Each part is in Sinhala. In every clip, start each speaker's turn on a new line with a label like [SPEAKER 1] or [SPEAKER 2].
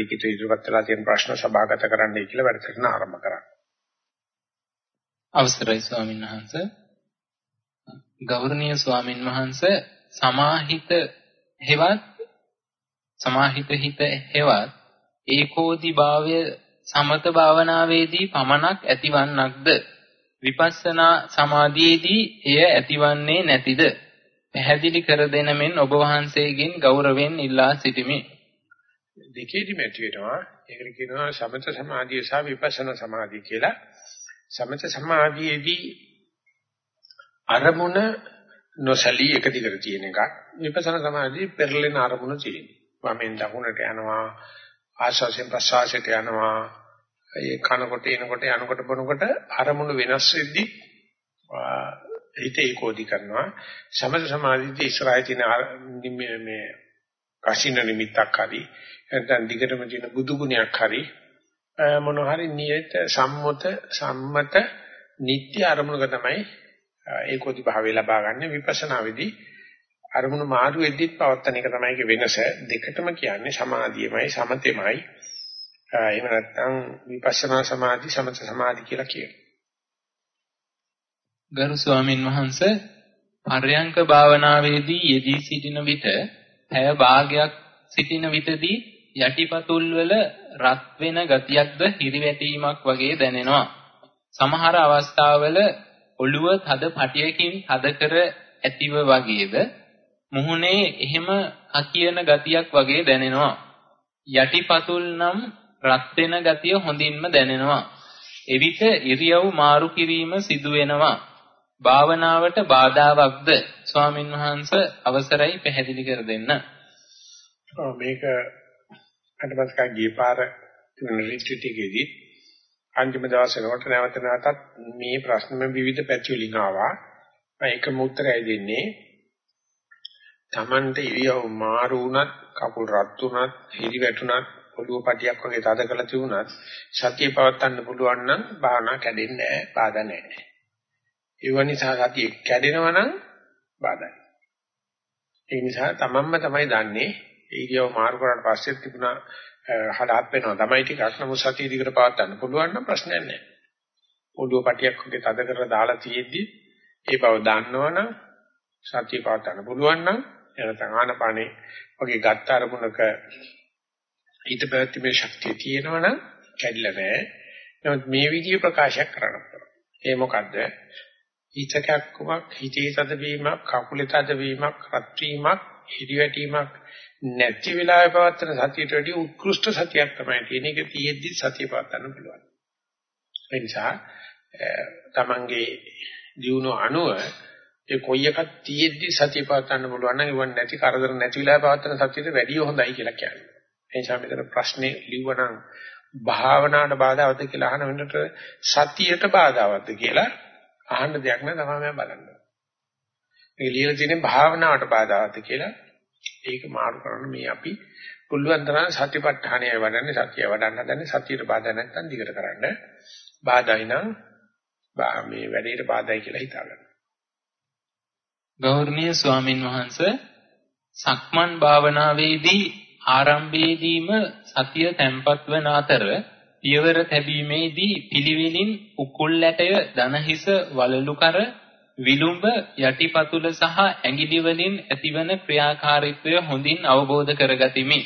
[SPEAKER 1] ලිඛිත ඉදිරිපත් වෙලා තියෙන ප්‍රශ්න සභාගත කරන්නයි කියලා වැඩසටහන ආරම්භ කරා.
[SPEAKER 2] අවසරයි ස්වාමීන් වහන්ස. ගෞරවනීය ස්වාමින් වහන්සේ සමාහිත හෙවත් සමාහිත හිත හෙවත් ඒකෝදි භාවය සමත භාවනාවේදී පමණක් ඇතිවන්නක්ද විපස්සනා සමාධියේදී එය ඇතිවන්නේ නැතිද පැහැදිලි කර දෙන මෙන් ඔබ වහන්සේගෙන් ගෞරවයෙන් ඉල්ලා සිටිමි
[SPEAKER 1] දෙකේදීම ඇති වෙනවා. ඒකට කියනවා සමත සමාධිය සහ විපස්සනා සමාධිය කියලා. සමත සමාධියේදී අරමුණ නොසලී එක දිගට තියෙන එකක්. විපස්සනා සමාධියේ පෙරලෙන අරමුණ තියෙනවා වමෙන් දකුණට යනවා ආශාසෙන් ප්‍රසවාසයට යනවා. ඒ කනකොට එනකොට යනකොට බොනකොට අරමුණු වෙනස් වෙද්දී හිත ඒකෝදි කරනවා. සමත සමාධියේ ඉස්සරහේ තියෙන මේ කසින නිමිත්තක් හරි නැත්නම් දිගටම තියෙන බුදු ගුණයක් හරි මොන හරි නියත සම්මත සම්මත නිත්‍ය අරමුණක තමයි ඒකෝදි භාවය ලබා ගන්න විපස්සනා වෙදී අරමුණු මාරු වෙද්දිත් පවත්තන එක තමයි වෙනස දෙකටම කියන්නේ සමාධියමයි සමතෙමයි එහෙම නැත්නම් විපස්සනා සමාධි සමත සමාධි කියලා කියනවා.
[SPEAKER 2] ගරු ස්වාමින් වහන්සේ පර්යංක භාවනාවේදී යෙදී සිටින විට හැය භාගයක් සිටින විටදී යටිපතුල් වල රත් වෙන ගතියක්ද හිරිවැටීමක් වගේ දැනෙනවා. සමහර අවස්ථාවල ඔළුව තද පටියකින් තද කර ඇතිව වගේද මුහුණේ එහෙම අකියන ගතියක් වගේ දැනෙනවා. යටිපතුල් නම් රත් වෙන ගතිය හොඳින්ම දැනෙනවා. එවිට ඉරියව් මාරු කිරීම සිදු වෙනවා. භාවනාවට බාධාවත්ද ස්වාමින් වහන්සේ අවසරයි පැහැදිලි කර දෙන්න.
[SPEAKER 1] ඔව් මේක අටපස්කා ගිය පාර රිට්‍රීට් එකේදී අන්තිම දවසේ නෝට නැවත නැවතත් මේ ප්‍රශ්නෙම විවිධ පැති වලින් ආවා. මම එකම උත්තරයයි දෙන්නේ. Tamante ඉරියව් මාරු වුණත්, කකුල් රත් වුණත්, හිරි වැටුණත්, ඔළුව පටියක් වගේ තද කරලා තිබුණත් සතිය පවත්වන්න පුළුවන් නම් භාවනා කැඩෙන්නේ නැහැ, බාධා නැහැ. ඒ නිසා සතිය කැඩෙනවා නම් බාධායි. ඒ නිසා තමන්ම තමයි දන්නේ ඉරියව් මාරු කරාට පස්සේ තිබුණා හදාත් වෙනවා. තමයි ටිකක් නමුත් සතිය දිගට පවත්වන්න පුළුවන් නම් ප්‍රශ්නයක් නැහැ. ඔළුව පටියක් වගේ තද කරලා දාලා තියෙද්දි ඒ බව දන්නවනම් සතිය පවත්වන්න පුළුවන් නම් එනතන ආනපානේ වගේ ගත්ත අරමුණක හිත පැවැත්මේ ශක්තිය තියෙනවනම් කැඩිලා බෑ. නමුත් මේ විදිහේ ප්‍රකාශයක් කරන්න පුළුවන්. ඒ මොකද්ද? හිතකක්කමක්, හිතේ තදවීමක්, කකුලේ තදවීමක්, රත් වීමක්, හිරිවැටීමක් නැති වෙලාවේ පවත්තන සතියට වඩා උත්කෘෂ්ඨ සතියක් තමයි තියෙන එක තියෙද්දි සතිය පවත්වන්න පුළුවන්. ඒ නිසා තමන්ගේ දියුණුව අනුව ඒ කොයි එකක් තියෙද්දි සතිය පවත්වන්න පුළුවන් නම් ඉවන් නැති කරදර නැති වෙලාවේ පවත්වන සතියට වැඩිය හොඳයි කියලා කියන්නේ. ඒ නිසා මෙතන ප්‍රශ්නේ ලිව්වනම් භාවනාවට බාධාවත්ද කියලා අහන වෙනකොට සතියට බාධාවත්ද කියලා අහන්න දෙයක් නෑ තමයි මම බලන්නේ. මේක ලියලා තියෙන්නේ භාවනාවට බාධාවත්ද කියලා ඒක මාරු කරන්න මේ අපි පුළුවන් තරම් සතිපට්ඨානය වඩන්නේ සතිය වඩන්න හදන්නේ සතියට බාධා නැත්නම් දිගට කරන්න. බාධායි නම් මේ වැඩේට බාධායි කියලා හිතාගන්න.
[SPEAKER 2] ගෞරවනීය ස්වාමින් වහන්සේ සක්මන් භාවනාවේදී ආරම්භයේදීම සතිය තැම්පත් වන අතර පියවර තැබීමේදී පිළිවෙලින් උකුල් ඇටය දනහිස වලලු කර විලුඹ යටිපතුල සහ ඇඟිලි වලින් ඇතිවන ක්‍රියාකාරීත්වය හොඳින් අවබෝධ කරගතිමි.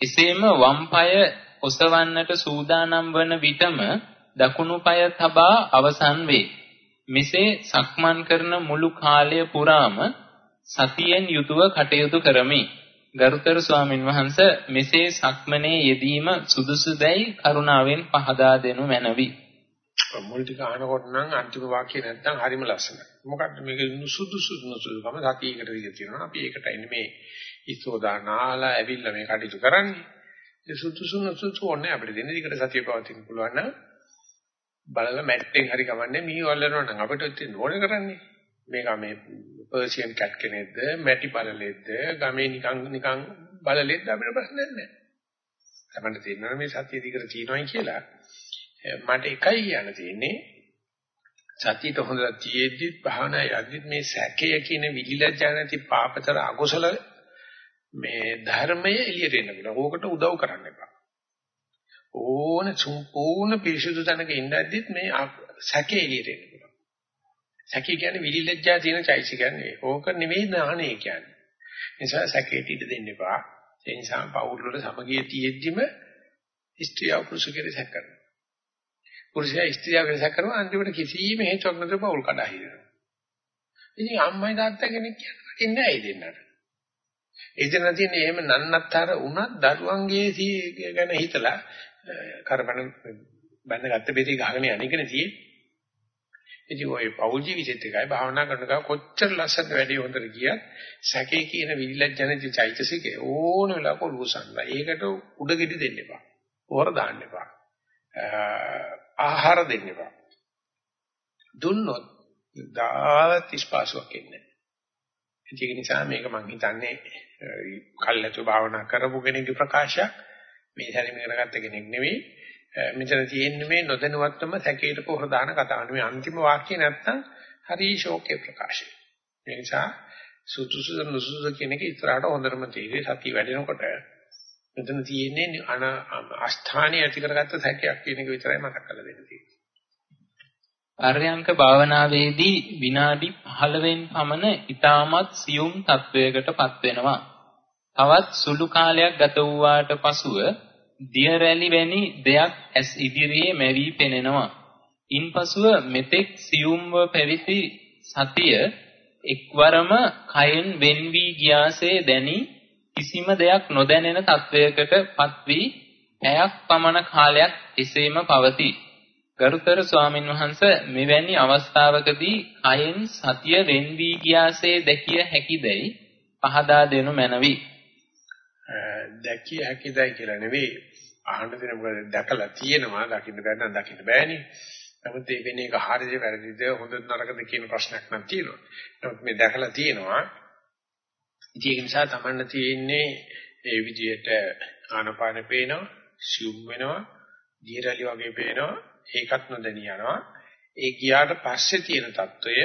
[SPEAKER 2] එසේම වම් පාය ඔසවන්නට සූදානම් වන විටම දකුණු පාය තබා අවසන් වේ. මෙසේ සක්මන් කරන මුළු කාලය පුරාම සතියෙන් යුතුව කටයුතු කරමි. ගරුතර ස්වාමින් වහන්සේ මෙසේ සක්මනේ යෙදීම සුදුසුදැයි කරුණාවෙන් පහදා දෙනු මැනවි.
[SPEAKER 1] මුල් ටික අහනකොට නම් අන්තිම වාක්‍ය නැත්තම් හරිම ලස්සනයි. මොකද්ද මේක සුදුසු සුදුසුකම සතියකට විදිහ තියෙනවා. අපි ඒකට ඉන්නේ මේ ඉස්සෝදානාලා ඇවිල්ලා මේ කටයුතු කරන්නේ. ඒ සුදුසු සුදුසු ඕනේ අපිට දෙන්නේ දිකට සතිය පවතින්න පුළුවන් නම් බලලා මැට්ටෙන් හරි කමන්නේ මී වල්ලනවා නම් අපිට ඕනේ කරන්නේ. මේක මේ පර්සියන් කැට් කෙනෙක්ද මැටි බලලෙක්ද ගමේ නිකන් නිකන් බලලෙක්ද අපිට ප්‍රශ්නයක් නැහැ. තමන්ට තේරෙනවා මේ සතිය දිගට තියෙනවායි කියලා. මට එකයි කියන්න තියෙන්නේ සතියට හොඳට තියෙද්දි භාවනා යද්දි මේ සැකය කියන විලිලජ්ජා නැති පාපතර අකුසල මේ ධර්මය එළියට එන්න පුළුවන්. ඕකට උදව් කරන්න එපා. ඕන සම්පූර්ණ පිරිසුදු තැනක ඉඳද්දිත් මේ සැකේ එළියට එන්න පුළුවන්. සැකේ කියන්නේ විලිලැජ්ජා තියෙන චෛසිකන්නේ. ඕක නෙවෙයි ඥානය කියන්නේ. නිසා සැකේට ඉඩ දෙන්න එපා. ඒ නිසා පෞල් වල සමගිය තියෙද්දිම ස්ත්‍රියව පුරුෂ කෙරේ සැක කරනවා. පුරුෂයා ස්ත්‍රියව කෙරේ සැක කරනවා අන්තිමට කිසිම හේතුවක් නැතුව පෞල් කඩා හිරෙනවා. ඉතින් අම්මයි තාත්තා කෙනෙක් කියන්නේ නැහැ ඒ දෙන්නට. එතන තියෙන එහෙම නන්නත්තර වුණත් දරුවන්ගේ ගැන හිතලා කරබන බැඳගත්ත බෙදී ගහගෙන යන එකනේ තියෙන්නේ. ඉතින් ඔය පෞල් ජීවිතෙත් එකයි භාවනා කරනකම් කොච්චර ලස්සන වැඩි හොඳට ගියත් සැකේ කියන විලිලැජ්ජනති චෛතසිකේ ඕන වෙලාවක උරුසන්න. ඒකට උඩගෙඩි දෙන්න එපා. හොර දාන්න එපා. ආහාර දෙන්න එපා. දුන්නොත් දාවත් ඉස්පාසුවක් එන්නේ නැහැ. ඒක නිසා මේක මම හිතන්නේ කල්ැතු භාවනා කරපු කෙනෙකුගේ ප්‍රකාශයක් මේ හැරීම කරගත්ත කෙනෙක් නෙවෙයි මෙතන තියෙන්නේ මේ නොදැනුවත්වම සැකයට පොහොර දාන කතාව නෙවෙයි අන්තිම වාක්‍යය නැත්තම් හරි ශෝකේ ප්‍රකාශය. ඒ නිසා සුදුසු නුසුසු කියන එක ඉස්සරහට හොඳටම තේරෙයි සතිය වැඩෙනකොට මෙතන තියෙන්නේ අන අස්ථානිය ඇති කරගත්ත සැකයක් කියන එක විතරයි මතක් කරලා දෙන්න තියෙන්නේ.
[SPEAKER 2] පර්යංක භාවනාවේදී විනාඩි 15න් පමණ ඊටමත් සියුම් තත්වයකටපත් වෙනවා. තවත් සුළු කාලයක් ගත වූාට පසුව දිය රැලි වැනි දෙයක් ඇස් ඉදිරියේ මැවි පෙනෙනවා. ඉන්පසුව මෙතෙක් සියුම්ව පැවිදි සතිය එක්වරම කයෙන් වෙන් වී ගියාසේ දැනි කිසිම දෙයක් නොදැනෙන තත්වයකටපත් වී පැයක් පමණ කාලයක් එසේම පවතී. ගරුතර ස්වාමින් වහන්සේ මෙවැනි අවස්ථාවකදී කයෙන් සතිය වෙන් වී ගියාසේ දැකිය හැකිදයි පහදා දෙනු මැනවි.
[SPEAKER 1] දැකිය හැකිදයි කියලා නෙවෙයි අහන්න දෙන මොකද දැකලා තියෙනවා දකින්න බැන්න නම් දකින්න බෑනේ. නමුත් මේ වෙන එක හරියද වැරදිද හොඳද නරකද කියන ප්‍රශ්නයක් නම් තියෙනවා. නමුත් මේ දැකලා තියෙනවා. ඉතින් ඒක නිසා තමන්න තියෙන්නේ ඒ විදිහට ආනපාන පේනවා, සිුම් වෙනවා, දීරලි වගේ පේනවා, ඒකත් නොදැනී යනවා. ඒ ගියාට පස්සේ තියෙන తত্ত্বය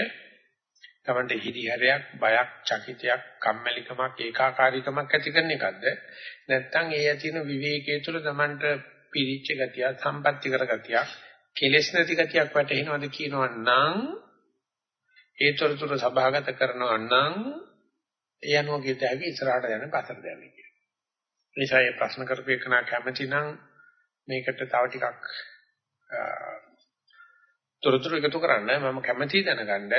[SPEAKER 1] තමන්ට හිරිහැරයක්, බයක්, චකිතයක්, කම්මැලිකමක්, ඒකාකාරීකමක් ඇති කරන එකක්ද? නැත්නම් ඒ ඇති වෙන විවේකයේ තුල තමන්ට පිරිච්ච ගතියක්, සම්පත්‍ති කර ගතියක්, කෙලෙස් නැති ගතියක් වැටෙනවද කියනවා නම් ඒතරතුර සභාගත කරනවා නම් ඒ අනුව කිය တဲ့ හැකි ඉස්සරහට යන පතර දැමි කියන. නිසා මේ ප්‍රශ්න කරපු එකන කැමැති නම් මේකට තව ටිකක් තොරතුරු එකතු කරන්න මම කැමැති දැනගන්න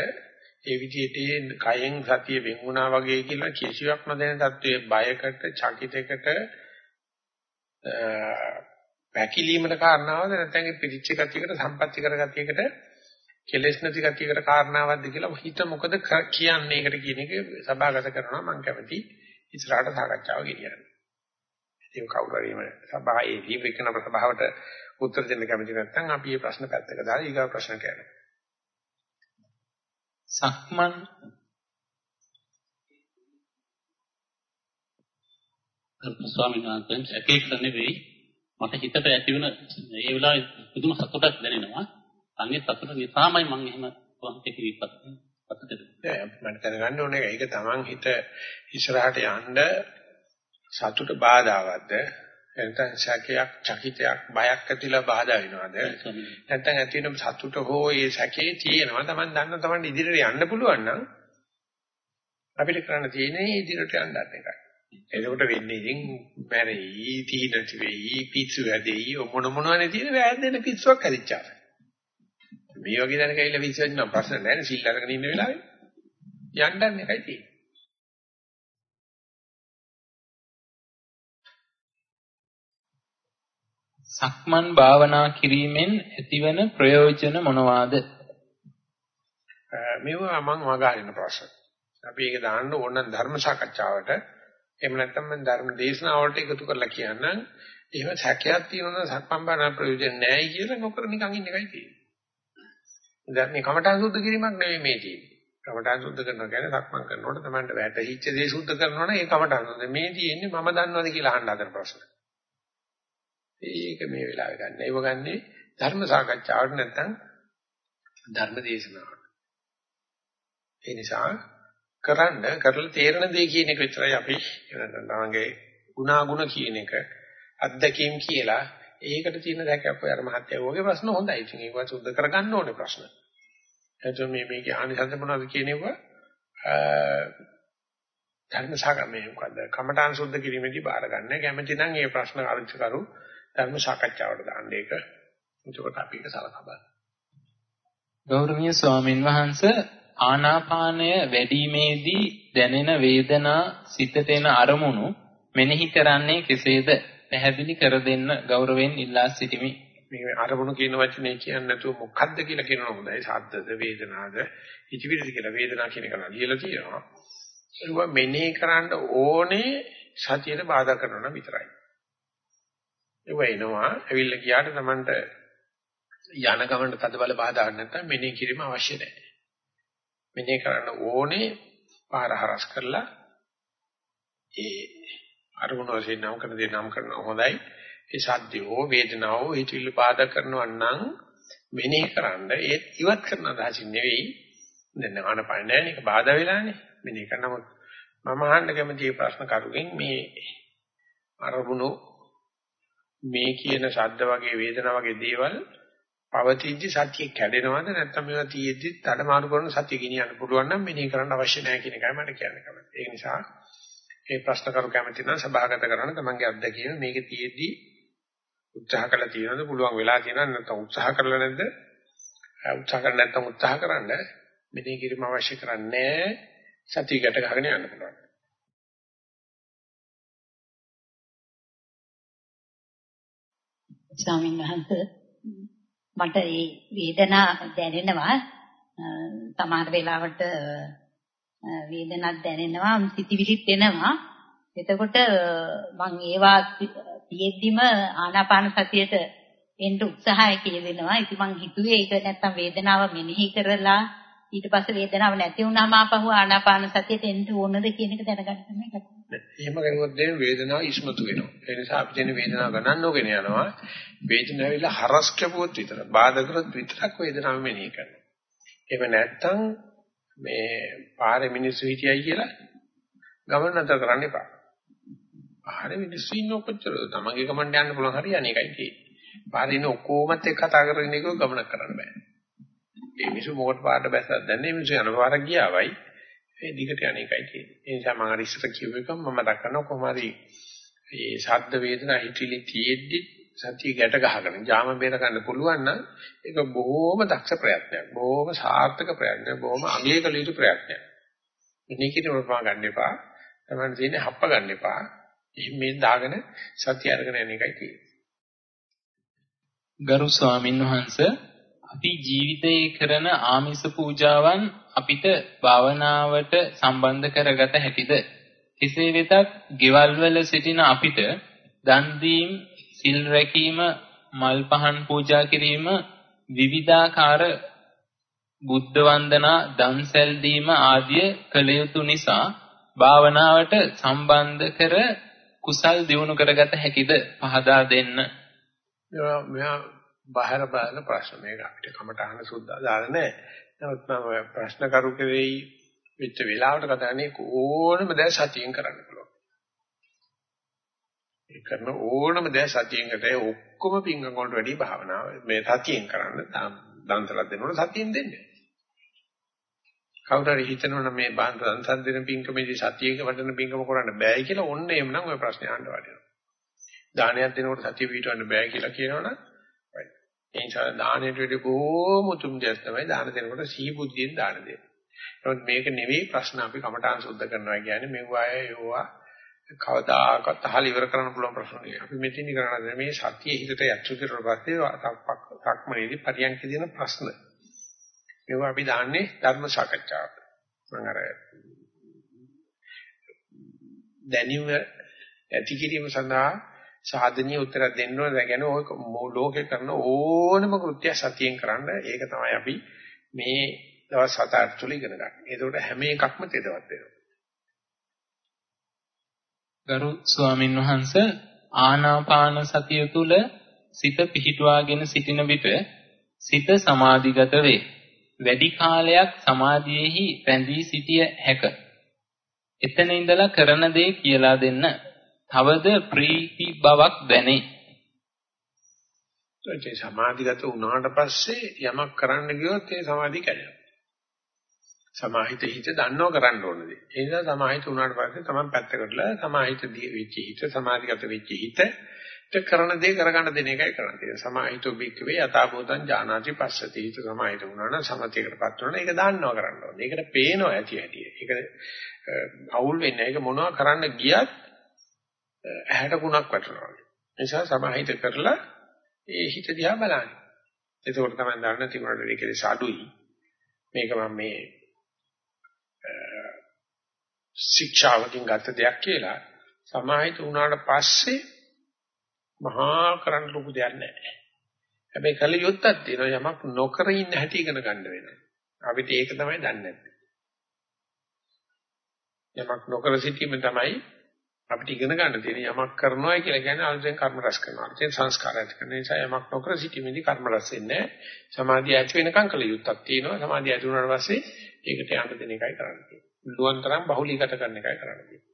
[SPEAKER 1] ඒ විදිහට කයෙන් සතිය වෙන් වුණා වගේ කියලා කිසිවක් නොදැන තත්වයේ බයකට, චකිතයකට පැකිලීමට කාරණාවද නැත්නම් පිළිච්ච ගතියකට, සම්පත්‍ති කර ගතියකට, කෙලෙස් නැති ගතියකට කාරණාවක්ද කියලා හිත මොකද කියන්නේ ඒකට කියන එක සභාගත කරනවා මම කැමති ඉස්සරහට සාකච්ඡාව ගෙනියන්න. ඒක කවුරු හරි මේ සභාවේ දීපිකන සභාවට උත්තර දෙන්න කැමති නැත්නම් අපි මේ ප්‍රශ්න පැත්තක දාලා ඊගා ප්‍රශ්න කියනවා.
[SPEAKER 2] සක්මන්
[SPEAKER 3] ස්වාමීන් වහන්සේ එකෙක්ද නෙවෙයි මට හිතට ඇති වෙන ඒ වෙලාවේ පුදුම සතුටක් දැනෙනවා. අන්නේ සතුට නිසාමයි මම එහෙම කිවිපත් පතට.
[SPEAKER 1] මම දැනගන්න ඕනේ ඒක තමන් හිත ඉස්සරහට යන්න සතුට බාධාවත්ද නැත්නම් සැකයක්, චකිතයක්, බයක් ඇතිලා බාධා වෙනවද? නැත්නම් ඇති වෙන සතුට හෝ ඒ සැකේ තියෙනවා. Taman දන්න Taman ඉදිරියට යන්න පුළුවන් නම් අපිට කරන්න තියෙන්නේ ඉදිරියට යන්නත් එකයි. එතකොට වෙන්නේ ඉතින් මැරෙයි, තීනති වෙයි, පිස්සු වැදෙයි, මොන මොනවනේ තියෙන වැදෙන පිස්සුවක් හදිච්චා. මේ වගේ දැනක ඇවිල්ලා පිස්සු වෙන්න ප්‍රශ්න නැහැ නේ සිල් අරගෙන ඉන්න වෙලාවේ. යන්නත් එකයි තියෙන්නේ.
[SPEAKER 2] සක්මන් භාවනා කිරීමෙන් ඇතිවන ප්‍රයෝජන මොනවාද?
[SPEAKER 1] මේවා මම වගාරින ප්‍රශ්න. අපි ඒක දාන්න ඕන ධර්ම සාකච්ඡාවට එහෙම නැත්නම් මම ධර්ම දේශනාවලට එකතු කරලා කියන්නම්. එහෙම සැකයක් තියෙනවා සක්මන් භාවනා ප්‍රයෝජන නැහැ කියලා නොකර නිකන් ඉන්න එකයි තියෙන්නේ. දැන් මේ කමඨාන් සුද්ධ කිරීමක් නෙවෙයි මේ තියෙන්නේ. කමඨාන් සුද්ධ කරනවා කියන්නේ සක්මන් කරනකොට තමයි වැටහිච්ච දේ සුද්ධ කරනවා නම් ඒ කමඨාන් සුද්ධ. මේ තියෙන්නේ මම දන්නවද කියලා අහන්න හදන ප්‍රශ්න. ඒක මේ වෙලාවේ ගන්න. ඒව ගන්නේ ධර්ම සාකච්ඡාවට නැත්නම් ධර්ම දේශනාවට. ඒ නිසා කරන්න කරලා තේරෙන දේ කියන එක විතරයි අපි තමන්ගේ ගුණාගුණ කියන එක අත්දැකීම් කියලා ඒකට තියෙන දැකපු අර මහත්යෝ වගේ ප්‍රශ්න හොඳයි. ඉතින් ඒවා සුද්ධ කරගන්න ඕනේ ප්‍රශ්න. එතකොට මේ මේකේ ආනිසංස මොනවද කියනේවා ධර්ම සාකච්ඡා මොකද්ද? කමඨාන් සුද්ධ කිරීමේදී බාර ගන්න. කැමති නම් මේ ප්‍රශ්න අරුචි කරු ධර්ම සාකච්ඡාවට දාන්න ඒක. එතකොට අපි ඒක සලකා බලමු.
[SPEAKER 2] ගෞරවනීය ස්වාමින් වහන්සේ ආනාපානය වැඩිීමේදී දැනෙන වේදනා සිතට එන අරමුණු මෙනෙහි කරන්නේ කෙසේද? පැහැදිලි කර දෙන්න ගෞරවයෙන් ඉල්ලා සිටිමි.
[SPEAKER 1] මේ අරමුණු කියන වචනේ කියන්නේ නැතුව මොකද්ද කියලා කියනවා හොඳයි. සාද්දද වේදනාද ඉතිවිද කියලා වේදනා කියන එක නලියලා තියෙනවා. ඒක මෙනෙහි කරන්න ඕනේ සතියට බාධා කරනවා නම් විතරයි. ඒක එනවා. ඇවිල්ලා ගියාට Tamanට යන ගමනට තදබල බාධාවක් නැත්නම් මෙනෙහි කිරීම අවශ්‍ය නැහැ. මෙනෙහි කරන්න ඕනේ පාර හරස් කරලා ඒ අරමුණ වශයෙන් නම් කරන දේ නම් කරනවා හොඳයි. ඒ සද්දෝ වේදනාව හිතවිල්ල බාධා කරනවා නම් මෙනෙහි කරන්න ඒ ඉවත් කරන අදහසින් නෙවෙයි. දැන් ආනපන නැහැ නේක බාධා වෙලානේ. මෙනෙහි කරනම මම අහන්න කැමති ප්‍රශ්න කරුගෙන් මේ අරමුණු මේ කියන ශබ්ද වගේ වේදනා වගේ දේවල් පවතිද්දි සතිය කැඩෙනවද නැත්නම් මේවා තියෙද්දි තඩමාරු කරන සතිය ගෙනියන්න පුළුවන් නම් මෙනෙහි කරන්න අවශ්‍ය නැහැ කියන එකයි මට කියන්න කැමති. ඒ නිසා මේ ප්‍රශ්න කරු කැමති නම් සභාගත කරන තමන්ගේ අත්දැකීම මේකේ තියෙද්දි උත්සාහ කළා තියෙනවද? පුළුවන් වෙලා තියෙනවද? නැත්නම් උත්සාහ කරලා නැද්ද? උත්සාහ කරලා නැත්නම් උත්සාහ කරන්න. මෙනෙහි කිරීම අවශ්‍ය කරන්නේ සතිය ගැට ගහගෙන යන්න පුළුවන්.
[SPEAKER 4] ස්වාමීන් වහන්සේ මට මේ වේදනා දැනෙනවා. සමහර වෙලාවට වේදනක් දැනෙනවා සිතිවිලිත් එනවා. එතකොට මම ඒවා තියෙද්දිම ආනාපාන සතියට එන්න උත්සාහය කියදෙනවා ඉතින් මං හිතුවේ ඒක නැත්තම් වේදනාව මෙනෙහි කරලා ඊට පස්සේ වේදනාව නැති වුණාම ආපහු ආනාපාන සතියට එන්න ඕනද කියන එක දැනගන්න තමයි කතා.
[SPEAKER 1] එහෙම කරුවොත් දෙන වේදනාව ඉස්මතු වෙනවා. ඒ නිසා අපි දෙන වේදනාව ගණන් නොගෙන යනවා. වේදනාව විල හරස් කැපුවොත් විතර, බාධා කරොත් විතරක් වේදනාව මෙනෙහි කරනවා. එහෙම නැත්තම් මේ පාරේ මිනිස්සු හිටියයි කියලා ගමන නැතර කරන්න එපා. පාරේ මිනිස්සු ඉන්න කොච්චර තමන්ගේ ගමන්ට යන්න පුළුවන් හරියන්නේ ඒකයි තියෙන්නේ. පාරේ ඉන්න ඔක්කොමත් එක්ක කතා කරගෙන ඉන්නකෝ ගමනක් කරන්න බෑ. මේ මිනිස්සු මොකට පාට බැස්සක් දැන්නේ මිනිස්සු යන පාරක් ගියාවයි ඒ දිගට යන එකයි තියෙන්නේ. ඒ නිසා මම අර ඉස්සර කියුව එක මම මතක් කරනවා කොහොම හරි මේ ශබ්ද වේදනා හිතිලි තියෙද්දි සතිය ගැට ගහගෙන ජාම බේර ගන්න පුළුවන් නම් ඒක බොහොම දක්ෂ ප්‍රයත්නයක්. බොහොම සාර්ථක ප්‍රයත්නයක්. බොහොම අගය කළ යුතු ප්‍රයත්නයක්. මේක කිනුරපා ගන්න එපා. තමයි තියෙන්නේ හප්ප ගන්න එපා. එහෙම මේ දාගෙන සතිය අරගෙන යන එකයි තියෙන්නේ.
[SPEAKER 2] ගරු ස්වාමින් වහන්සේ අපි ජීවිතයේ කරන ආමිස පූජාවන් අපිට භාවනාවට සම්බන්ධ කරගත හැකිද? කෙසේ වෙතත්, ගෙවල් වල සිටින අපිට දන් දීම්, සිල් රැකීම, මල් පහන් පූජා කිරීම, විවිධාකාර බුද්ධ වන්දනා, දන්සැල් දීම ආදිය කළ යුතු නිසා භාවනාවට සම්බන්ධ කර කුසල් දිනු කරගත හැකිද? පහදා දෙන්න.
[SPEAKER 1] මෙයා බාහිර බලන ප්‍රශ්න මේක අපිට කමටහන සුද්ධා දාලා නැහැ. නමුත් මම ප්‍රශ්න කරු කෙරෙහි වෙච්ච වෙලාවට කතානේ ඕනම දේ සතියෙන් කරන්න පුළුවන්. ඒ කරන ඕනම දේ සතියෙන් කරේ ඔක්කොම පිංගම් වලට වැඩි භාවනාව මේ සතියෙන් කරන්න දන්සලක් දෙනකොට සතියෙන් දෙන්නේ. කවුරු හරි හිතනවනම් මේ දන්සල් දෙන පිංකමේදී සතියක වඩන පිංකම කරන්න බෑයි කියලා ඔන්න එhmenan ඔය ප්‍රශ්නේ අහන්න වටිනවා. දානයක් දෙනකොට සතිය පිටවන්න බෑ කියලා කියනවනම් ඒ නිසා දානෙට වඩා බොහොම උතුම් දෙයක් තමයි දාන දෙනකොට සිහි බුද්ධියෙන් දාන දෙන්නේ. නමුත් මේක නෙවෙයි ප්‍රශ්න අපි කමඨාන් සුද්ධ කරනවා කියන්නේ මෙව අය යෝවා කවදාකවත් අහල ඉවර කරන්න පුළුවන් ප්‍රශ්න නෙවෙයි. අපි මෙතන කරන්නේ මේ සතිය හිතට යච්චු කරලා පස්සේ සක්මනේදී පරියන්ක දෙන ප්‍රශ්න. මේව අපි දාන්නේ ධර්ම සාකච්ඡාවට. මම අර දැනීම ඇති කිරීම සඳහා සාධනීය උත්තර දෙන්න ඕන. ඒ කියන්නේ ඔය ලෝකේ කරන ඕනම කෘත්‍ය සතියෙන් කරන්න. ඒක තමයි අපි මේ දවස් හත අට තුළ ඉගෙන ගන්න. ඒකෝට හැම එකක්ම තෙදවත් වෙනවා.
[SPEAKER 2] ගරු ස්වාමින් වහන්සේ ආනාපාන සතිය තුල සිත පිහිටුවාගෙන සිටින විට සිත සමාධිගත වේ. වැඩි කාලයක් සමාධියේහි රැඳී සිටිය හැක. එතන ඉඳලා කරන දේ කියලා දෙන්න. තවද ප්‍රීති බවක් දැනේ.
[SPEAKER 1] ඒ සමාධිගත වුණාට පස්සේ යමක් කරන්න ගියොත් ඒ සමාධිය කැඩෙනවා. සමාහිත හිත දන්නව කරන්න ඕනද? ඒ නිසා සමාහිත වුණාට පස්සේ තමන් පැත්තකටලා සමාහිත වෙච්ච හිත සමාධිගත වෙච්ච හිත කරන දේ කරගන්න දෙන එකයි කරන්න තියෙන්නේ. සමාහිතෝ බික්කවේ යථාභූතං ඥානාති පස්සති. හිත සමාහිත වුණා නම් සමතේකටපත් වුණා නම් ඒක දන්නව කරන්න ඕනේ. ඒකට පේනවා ඇති ඇති. ඒක අවුල් වෙන්නේ. ඒක මොනවා කරන්න ගියත් ඇහැට කුණක් වැටෙනවා. ඒ නිසා සමාහිත කරලා ඒ හිත දිහා බලන්න. එතකොට තමයි දන්න තිබුණාට මේකේ සාඩුයි. මේක මම මේ ශික්ෂාවකින් ගත දෙයක් කියලා සමාහිත වුණාට පස්සේ මහා කරන්න ලොකු දෙයක් නැහැ. හැබැයි කල යුත්තක් තියෙනවා යමක් නොකර ඉන්න හැටි ඉගෙන ගන්න වෙනවා. අපිට ඒක තමයි දන්නේ නැත්තේ. යමක් නොකර සිටීම තමයි අපිට ඉගෙන ගන්න තියෙන යමක් කරනවා කියලා කියන්නේ අලුතෙන් කර්ම රැස් කරනවා. ඒ සංස්කාර ඇති කරන නිසා යමක් නොකර සිටීමේදී කර්ම රැස් වෙන්නේ නැහැ. සමාධිය ඇති වෙනකන් කල යුත්තක් තියෙනවා. සමාධිය ඇති වුණාට පස්සේ ඒකට යන්න දෙන එකයි කරන්න තියෙන්නේ. ලුවන් තරම් බහුලීගත කරන එකයි කරන්න තියෙන්නේ.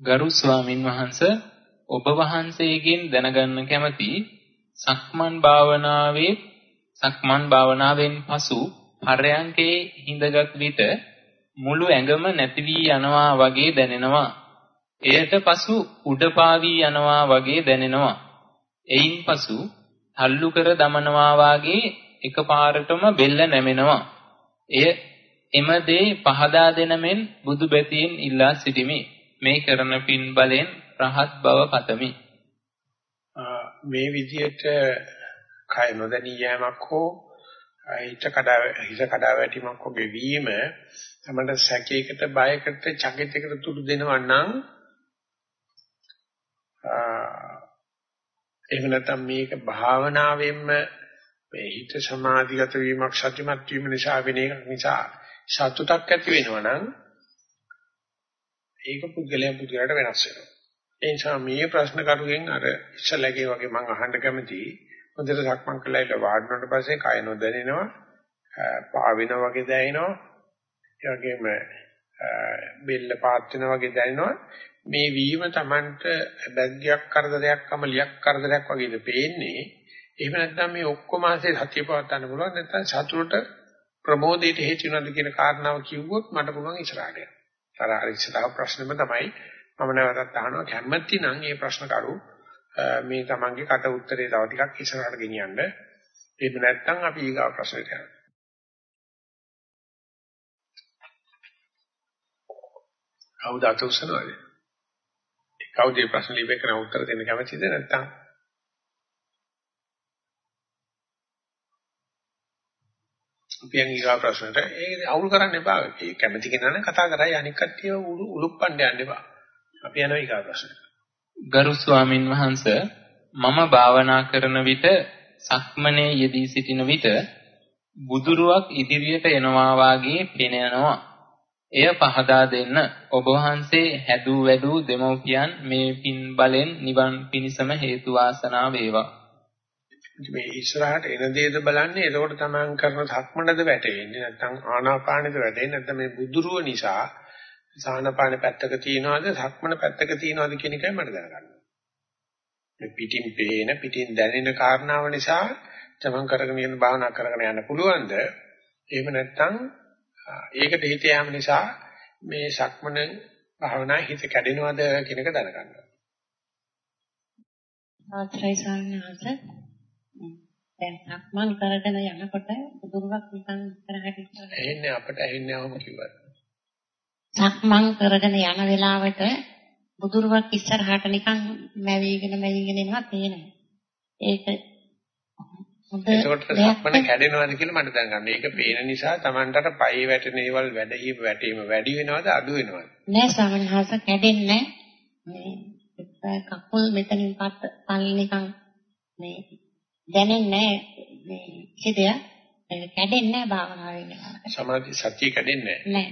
[SPEAKER 2] ගරු ස්වාමින් වහන්සේ ඔබ වහන්සේගෙන් දැනගන්න කැමති සක්මන් භාවනාවේ සක්මන් භාවනාවෙන් පසු පරයන්කේ හිඳගත් විට මුළු ඇඟම නැති වී යනවා වගේ දැනෙනවා. එයට පසු උඩ පාවී යනවා වගේ දැනෙනවා. එයින් පසු තල්ලු කර දමනවා වාගේ එකපාරටම බෙල්ල නැමෙනවා. එය එම දේ පහදා දෙන මෙන් බුදු බැතියෙන් ඉල්ලා සිටිමි. මේ කරන පින් බලෙන් රහත් බව පතමි.
[SPEAKER 1] මේ විදියට කය නොදැනී යෑමක් හෝ හිත කඩා හිත කඩා වැටීමක් හෝ ගෙවීම තමයි සැකයකට බයකට චකිතයකට තුඩු දෙනවා නම් එහෙම නැත්නම් මේක භාවනාවෙන්ම මේ හිත සමාධිගත වීමක් සතිමත් වීම නිසා වෙන එකක් නිසා සතුටක් ඇති වෙනවා නම් ඒක පුද්ගලයා පුද්ගලයාට වෙනස් වෙනවා. ඒ නිසා මේ ප්‍රශ්න කරුගෙන් අර ඉස්සලගේ වගේ මම අහන්න කැමතියි. හොඳට සක්මන් කළා ඉල වාඩිවුණාට පස්සේ කය නොදැනෙනවා, පාවින වගේ දැනෙනවා. ඒ වගේම බෙල්ල පාත් වෙනා වගේ දැනෙනවා. මේ වීම Tamanට බැග්යක් කරදරයක් අමලියක් කරදරයක් වගේද පේන්නේ. එහෙම නැත්නම් මේ ඔක්කොම ආසේ සතිය පවත්වන්න පුළුවන් නැත්නම් සතුටට ප්‍රමෝදයට හේතු වෙනවද කියන කාරණාව කිව්වොත් මට පුළුවන් ඉස්සරහට යන්න. අර අර ඉස්සරහ ප්‍රශ්නෙම තමයි මම නැවතත් අහනවා කැමැති නම් මේ ප්‍රශ්න කරු මේ තමන්ගේ කට උත්තරේ තව ටිකක් ඉස්සරහට ගෙනියන්න. එහෙම නැත්නම් අපි ඊගා ප්‍රශ්නෙට යනවා. කවුද අත උස්සනවද? කවුද මේ ප්‍රශ්න ලියපේ කරන උත්තර දෙන්න කැමතිද නැත්නම් අපි යන් ඊගා ප්‍රශ්නට ඒක අවුල් කරන්න එපා. ඒ කැමති කෙනා නම් කතා කරයි අනික් කට්ටිය උලුප්පන්න යන්න එපා. අපි යනවා ඊගා ප්‍රශ්නට.
[SPEAKER 2] ගරු ස්වාමින් වහන්සේ මම භාවනා කරන විට සක්මනේ යෙදී සිටින විට බුදුරුවක් ඉදිරියට එනවා වාගේ පෙනෙනවා. එය පහදා දෙන්න ඔබ වහන්සේ හැදූ වැඩූ දෙමෝපියන් මේ පින් බලෙන් නිවන් පිණසම හේතු වාසනා වේවා.
[SPEAKER 1] මේ ඉස්සරහට එන දේද බලන්නේ එතකොට තමන් කරන සක්මනද වැටෙන්නේ නැත්නම් ආනාපානෙද වැටෙන්නේ නැත්නම් මේ බුදුරුව නිසා සාහනපාන පැත්තක තියනවාද සක්මන පැත්තක තියනවාද කියන එකයි මට දැනගන්න. මේ පිටින් පේන පිටින් දැනෙන කාරණාව නිසා තමන් කරගෙන යන භාවනා කරගෙන යන්න පුළුවන්ද? එහෙම නැත්නම් ඒකට හිත යාම නිසා මේ සක්මන භාවනා හිත කැඩෙනවද කියන එක දැනගන්න.
[SPEAKER 5] ආත්‍රයි සාරණාස දැන් සක්මන් කරගෙන යනකොට බුදුරුවක් නිකන් ඉස්සරහට
[SPEAKER 1] ඇහෙන්නේ අපට ඇහෙන්නේ අවම කිව්වා.
[SPEAKER 5] සක්මන් කරගෙන යන වෙලාවට බුදුරුවක් ඉස්සරහට නිකන් මැවිගෙන මැවිගෙන එනවා තේනවා. ඒක
[SPEAKER 1] ඒකට සක්මන කැඩෙනවද කියලා මට දැනගන්න. ඒක පේන නිසා Tamanටට පයි වැටෙන ඒවල් වැඩි වැටීම වැඩි වෙනවද අඩු වෙනවද?
[SPEAKER 5] නෑ සමන්හස කැඩෙන්නේ මේ කකුල් මෙතනින් පත් පල් නිකන් මේ දැනෙන්නේ මේ කිදය කැඩෙන්නේ නැහැ භාවනාවෙන්.
[SPEAKER 1] සමාධි සත්‍ය කැඩෙන්නේ
[SPEAKER 5] නැහැ.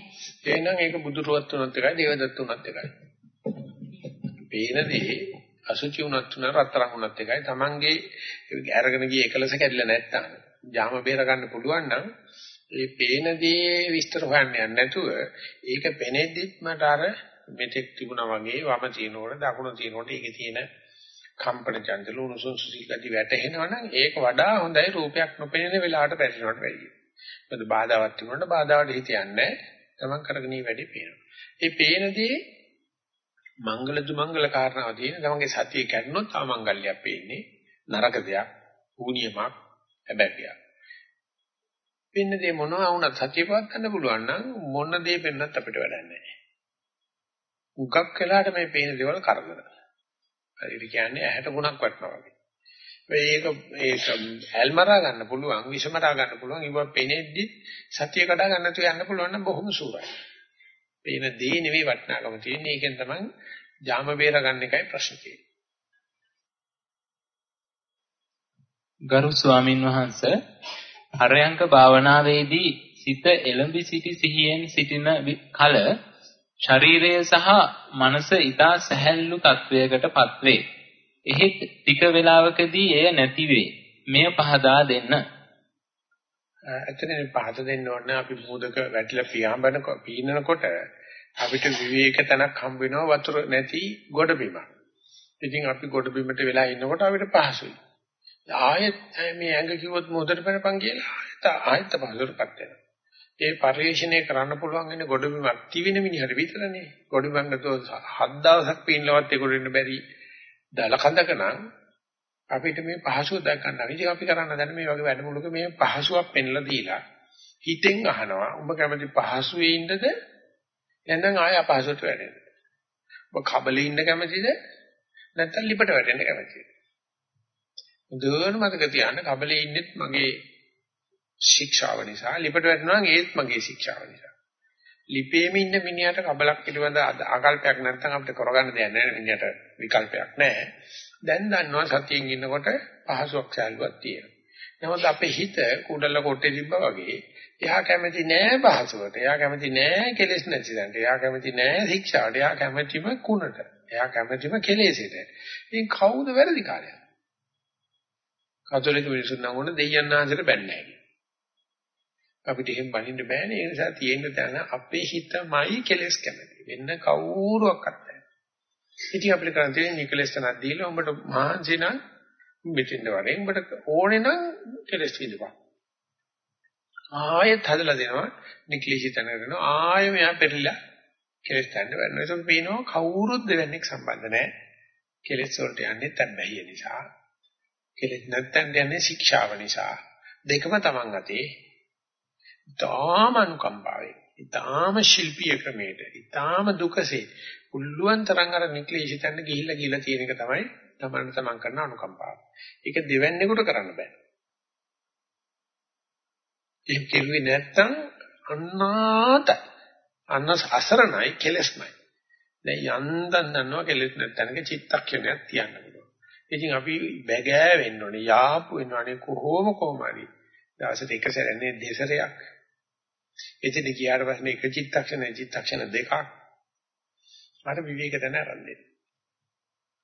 [SPEAKER 1] එහෙනම් ඒක බුදුරුවත් උනත් එකයි දේවදත්ත උනත් එකයි. පේන දේ අසුචි උනත් උන රත්තරන් උනත් එකයි. Tamange අරගෙන ගිය එකලස කැඩිලා නැත්තම් ජාම බේර ගන්න පුළුවන් නම් ඒ පේන දේ විස්තර හොයන්න යන්නේ නැතුව ඒක පෙනෙද්දිත් මට අර මෙතෙක් තිබුණා වගේ වම තියනකොට දකුණ තියනකොට ඒකේ තියෙන කම්පන චංචල උණුසුම් සුසිල් ගති වැටෙනවනම් ඒක වඩා හොඳයි රූපයක් නොපෙනෙන වෙලාවට පැටලෙනවට වැඩියි. මොකද බාධාවක් තිබුණාට බාධාවට හිත යන්නේ තමන් කරගෙන ඉ වැඩි පේනවා. ඒ පේන දේ මංගල දුමංගල කාරණාව තියෙන තමන්ගේ සතිය කැඩුණොත් ආමංගල්‍යයක් පේන්නේ නරක දෙයක්, ඌනියමක්, හැබැයියක්. පින්න දේ මොනවා වුණත් සතිය පවත්වන්න පුළුවන් නම් මොන දේ පෙන්නත් අපිට වැඩක් නැහැ. උගක් වෙලාට මේ පේන දේවල් කරදර. හරියට කියන්නේ ඇහැට ගුණක් වටනවා වගේ. ඒක ඒක ඇල්මරා ගන්න පුළුවන්, විෂමරා ගන්න පුළුවන්. ඉව පෙනෙද්දි සතිය කඩා ගන්න තු යන්න පුළුවන් නම් බොහොම සූරයි. පේන දේ නෙවෙයි වටිනාකම තියෙන්නේ. ඒකෙන් තමයි ජාම බේර ගන්න එකයි ප්‍රශ්න තියෙන්නේ.
[SPEAKER 2] ගරු ස්වාමින් වහන්සේ අරයන්ක භාවනාවේදී සිත එළඹි සිටි සිහියෙන් සිටින කල ශරීරය සහ මනස ඊතා සැහැල්ලු තත්වයකටපත් වේ. එහෙත් ටික වේලාවකදී එය නැති වේ. මෙය පහදා දෙන්න.
[SPEAKER 1] ඇත්තටම පහත දෙන්න ඕනේ අපි මූදක වැටිලා පියාඹන පීනනකොට අපිට විවේක තැනක් හම්බ වෙනවා වතුර නැති ගොඩ බිමක්. ඉතින් අපි ගොඩ බිමට වෙලා ඉන්නකොට අපිට පහසුයි. ආයෙත් මේ ඇඟ කිව්වොත් මොහොතට පැනපන් කියලා ආයෙත් ආයෙත් පහසුරපත් වෙනවා. ඒ පරිශ්‍රණය කරන්න පුළුවන් ඉන්නේ ගොඩබිමක් තිබෙන මිනිහට විතරනේ. ගොඩබිමක් නැතුව හත් දවසක් පින්නවත් ඒක උඩින් බැරි දල කඳක නම් අපිට මේ පහසුව දැක් ගන්න. ඉතින් අපි කරන්න දැන් මේ වගේ වැඩමුළුක මේ පහසුවක් පෙන්ලා දීලා හිතෙන් අහනවා උඹ කැමති පහසුවේ ඉන්නද නැත්නම් ආය අපහසුවට වැඩෙන්න. ඔබ කබලේ ඉන්න කැමතිද නැත්නම් ලිපට වැටෙන්න කැමතිද? දුවන මතක තියාගන්න කබලේ ඉන්නෙත් මගේ ශික්ෂාව නිසා ලිපට වැටෙනවා ඒත් මගේ ශික්ෂාව නිසා. ලිපේම ඉන්න මිනිහට කබලක් පිළිබඳ ආකල්පයක් නැත්නම් අපිට කරගන්න දෙයක් නැහැ මිනිහට විකල්පයක් නැහැ. දැන් දන්නවා සතියෙන් ඉන්නකොට පහසුවක් සැලුවක් තියෙනවා. නමුත් අපේ හිත කුඩල කොටේ තිබ්බා වගේ එයා කැමති නෑ පහසුවට. එයා කැමති නෑ කෙලෙස් නැති තැනට. එයා කැමති නෑ ශික්ෂාවට. එයා කැමතිම කුණට. එයා කැමතිම කෙලෙසෙට. ඉතින් කවුද වැරදි කාර්යය? කතෝලික මිනිසුන් නම් ඕන දෙයයන් ආන්සර බැන්නේ නැහැ. අපිට එහෙම බනින්න බෑනේ. ඒ නිසා තියෙන තැන අපේ හිතමයි කෙලස් කැමති. වෙන්න කවුරුවක්වත් නැහැ. ඉතින් අපිට කරන්න තියෙන්නේ නිකලස් තනක් දීලා උඹට මහන්සි නම් මෙතෙන්ද වරෙන් උඹට ඕනේ නම් කෙලස් විඳපන්. ආයෙත් හදලා දෙනවා නිකලිසි තැන කරනවා ආයෙ මෙයා පෙරලිලා කෙලස් තැන්න වෙනවා. ඒක පේනවා කවුරුත් දෙවන්නේක් සම්බන්ධ නැහැ. කෙලස් වලට යන්නේ තැම්බැහිය නිසා. කෙලස් නැත්තන් යන්නේ ශික්ෂාව නිසා. දෙකම Taman අතේ ඊටාම අනුකම්පාවෙන් ඊටාම ශිල්පීය ක්‍රමයට ඊටාම දුකසේ උල්ලුවන් තරම් අර නික්ලේශිතන්න ගිහිල්ලා ගිහිල්ලා තියෙන එක තමයි තමන්න තමන් කරන අනුකම්පාව. ඒක දෙවන්නේකට කරන්න බෑ. ඒක කෙරුවේ නැත්තම් අන්නාත අන්න අසරණයි කෙලස්මයි. දැන් යන්තම් දන්නවා කෙලස් නැත්තනක චිත්තක්ෂණයක් තියන්න පුළුවන්. ඉතින් අපි බැගෑ වෙන්න ඕනේ යාපු වෙනවනේ කොහොම කොහම හරි. දවසට එක සැරේ දෙසරයක් එතන ගියාට පස්සේ එක චිත්තක්ෂණ චිත්තක්ෂණ දෙකක් අර විවේක දැන ආරම්භ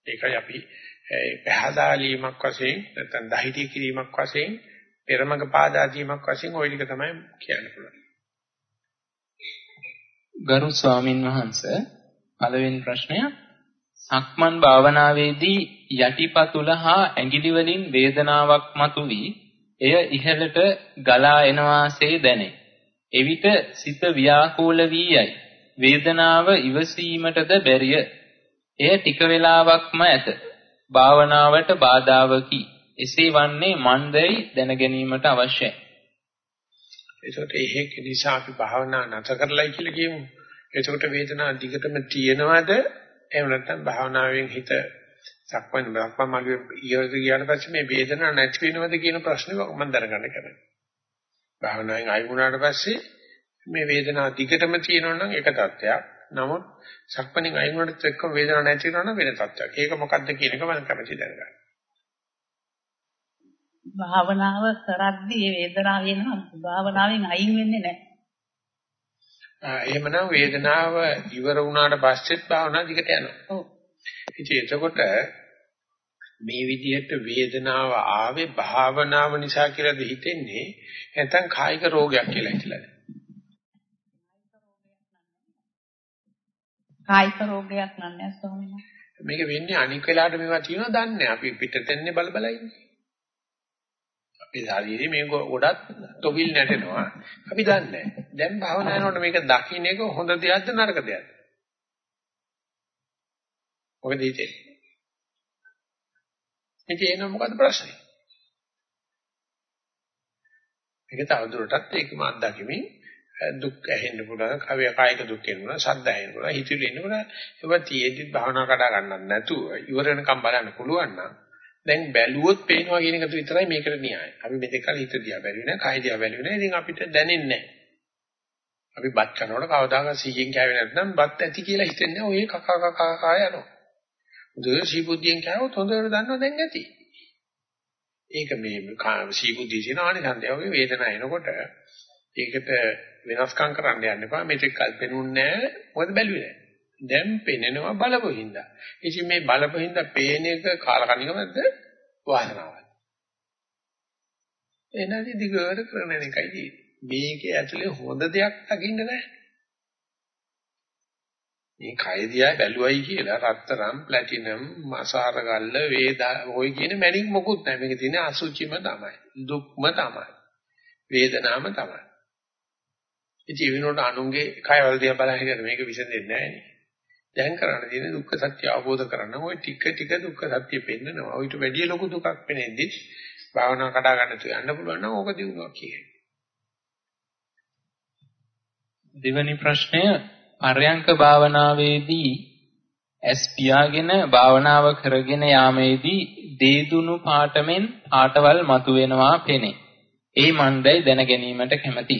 [SPEAKER 1] ඒකයි අපි පහදාලීමක් වශයෙන් නැත්නම් දහිතී කිරීමක් වශයෙන් පෙරමග පාදා දීමක් වශයෙන් ওই ටික තමයි කියන්න පුළුවන්.
[SPEAKER 2] ගරු ස්වාමින් වහන්සේ පළවෙනි ප්‍රශ්නය සක්මන් භාවනාවේදී යටිපතුල හා ඇඟිලි වලින් වේදනාවක් මතුවී එය ඉහළට ගලා එන වාසේ දැනේ. එවිට සිත ව්‍යාකූල වී යයි. වේදනාව ඉවසීමටද බැරිය. එය ටික වේලාවක්ම ඇත. භාවනාවට බාධාවකි. එසේ වන්නේ මන්දයි දැන ගැනීමට අවශ්‍යයි.
[SPEAKER 1] ඒකට ඒක නිසා අපි භාවනා නැත කරලයි කියලා කියමු. ඒකට වේදනාව දිගටම තියෙනවද? එහෙම නැත්නම් භාවනාවෙන් හිත සක්මන් බ්‍රහ්ම මාළුවේ ඊයෝද ගියාට පස්සේ මේ වේදනාව නැති වෙනවද කියන ප්‍රශ්නේ මම දැනගන්න කැමතියි. භාවනාවෙන් ආයි වුණාට පස්සේ මේ වේදනාව දිගටම තියෙනවා නම් ඒක තත්ත්වයක්. නමුත් සක්මණෙන් අයින් වුණාට එක්කම වේදනාවක් නැති වෙනවා නම් වෙන තත්ත්වයක්. ඒක මොකක්ද කියන එක මම කැමති දැනගන්න.
[SPEAKER 6] භාවනාව කරද්දී මේ වේදනාව වෙනවා භාවනාවෙන් අයින් වෙන්නේ නැහැ.
[SPEAKER 1] එහෙමනම් වේදනාව ඉවර වුණාට පස්සෙත් භාවනාව දිගට යනවා.
[SPEAKER 6] ඔව්.
[SPEAKER 1] ඉතින් එතකොට මේ විදිහට වේදනාව ආවේ භාවනාව නිසා කියලාද හිතෙන්නේ නැත්නම් කායික රෝගයක් කියලා හිතලාද?
[SPEAKER 6] කායික රෝගයක් නන්නේ ස්වාමීන්.
[SPEAKER 1] මේක වෙන්නේ අනික් වෙලාවට මේවා තියෙනවා දන්නේ අපි පිටතෙන්නේ බල බල ඉන්නේ. අපේ ශරීරේ මේ ගොඩක් තොවිල් නැටෙනවා. අපි දන්නේ දැන් භාවනා කරනකොට මේක දකින්න එක හොඳ දෙයක්ද නරක දෙයක්ද? මොකද හිතේ? ඉතින් එන මොකද ප්‍රශ්නේ? මේක තවදුරටත් ඒකම අත්දැකීමෙන් දුක් ඇහෙන්න පුළුවන්, කවය කායික දුක් එන්න පුළුවන්, ශබ්ද ඇහෙන්න පුළුවන්, හිතුවිලි එන්න පුළුවන්. ඒවා තියෙද්දි භාවනා කඩා ගන්නත් නැතුව ඉවර වෙනකම් බලන්න පුළුවන් නම් දැන් බැලුවොත් පේනවා කියන එක විතරයි මේකට න්‍යාය. අපි මෙතෙක් කල හිත දිහා බැලුවේ නැහැ, කය දිහා බැලුවේ නැහැ. ඉතින් අපිට දැනෙන්නේ නැහැ. අපි බත් කනකොට කවදාකවත් සීයෙන් කෑවේ නැත්නම් බත් ඇති කියලා හිතන්නේ ඔය කකා කකා කකා යනවා. හොඳට සීබුද්ධියෙන් කෑවොත් හොඳට දන්නවා දැන් ඇති. ඒක මේ සීබුද්ධිය කියන ආනිසන්දය වගේ වේදනාව එනකොට ඒකට වෙනස්කම් කරන්න යන්න එපා. මේක කල්පෙනුන්නේ නැහැ. මොකද බැලුවේ නැහැ. දැන් පෙනෙනවා බලපොහින්ද. ඉතින් මේ බලපොහින්ද පේන එක කාලකන්නිකමද වාසනාවයි. එනදි දිගට කරන එකයි මේකේ ඇතුලේ හොඳ දෙයක් දකින්න නැහැ. මේ කය දිහා බැලුවයි කියලා රත්තරම් ප්ලැටිනම් මසාර ගල්ල වේදා ඔය කියන මැණික් මොකුත් නැහැ. මේකේ තියෙන අසුචිම තමයි. දුක්ම තමයි. වේදනාම තමයි. ඉතින් විනෝඩ අනුන්ගේ කයවල දිහා බලන හිතන මේක විසඳෙන්නේ නැහැ නේ. දැන් කරන්න තියෙන දුක්ඛ සත්‍ය අවබෝධ කරගන්න ඔය ටික ටික දුක්ඛ සත්‍ය පෙන්නනවා. ඔයිට වැඩි ලොකු දුකක් පෙනෙද්දි භාවනා කඩා ගන්න තු යන්න පුළුවන් නම් ඕක දිනුවා කියන්නේ.
[SPEAKER 2] දෙවැනි ප්‍රශ්නය පර්යංක භාවනාවේදී ඇස් පියාගෙන භාවනාව කරගෙන යාමේදී දේදුණු පාටමෙන් පාටවල් මතුවෙනවා පෙනේ. ඒ මණ්ඩයි දැන ගැනීමට කැමැති.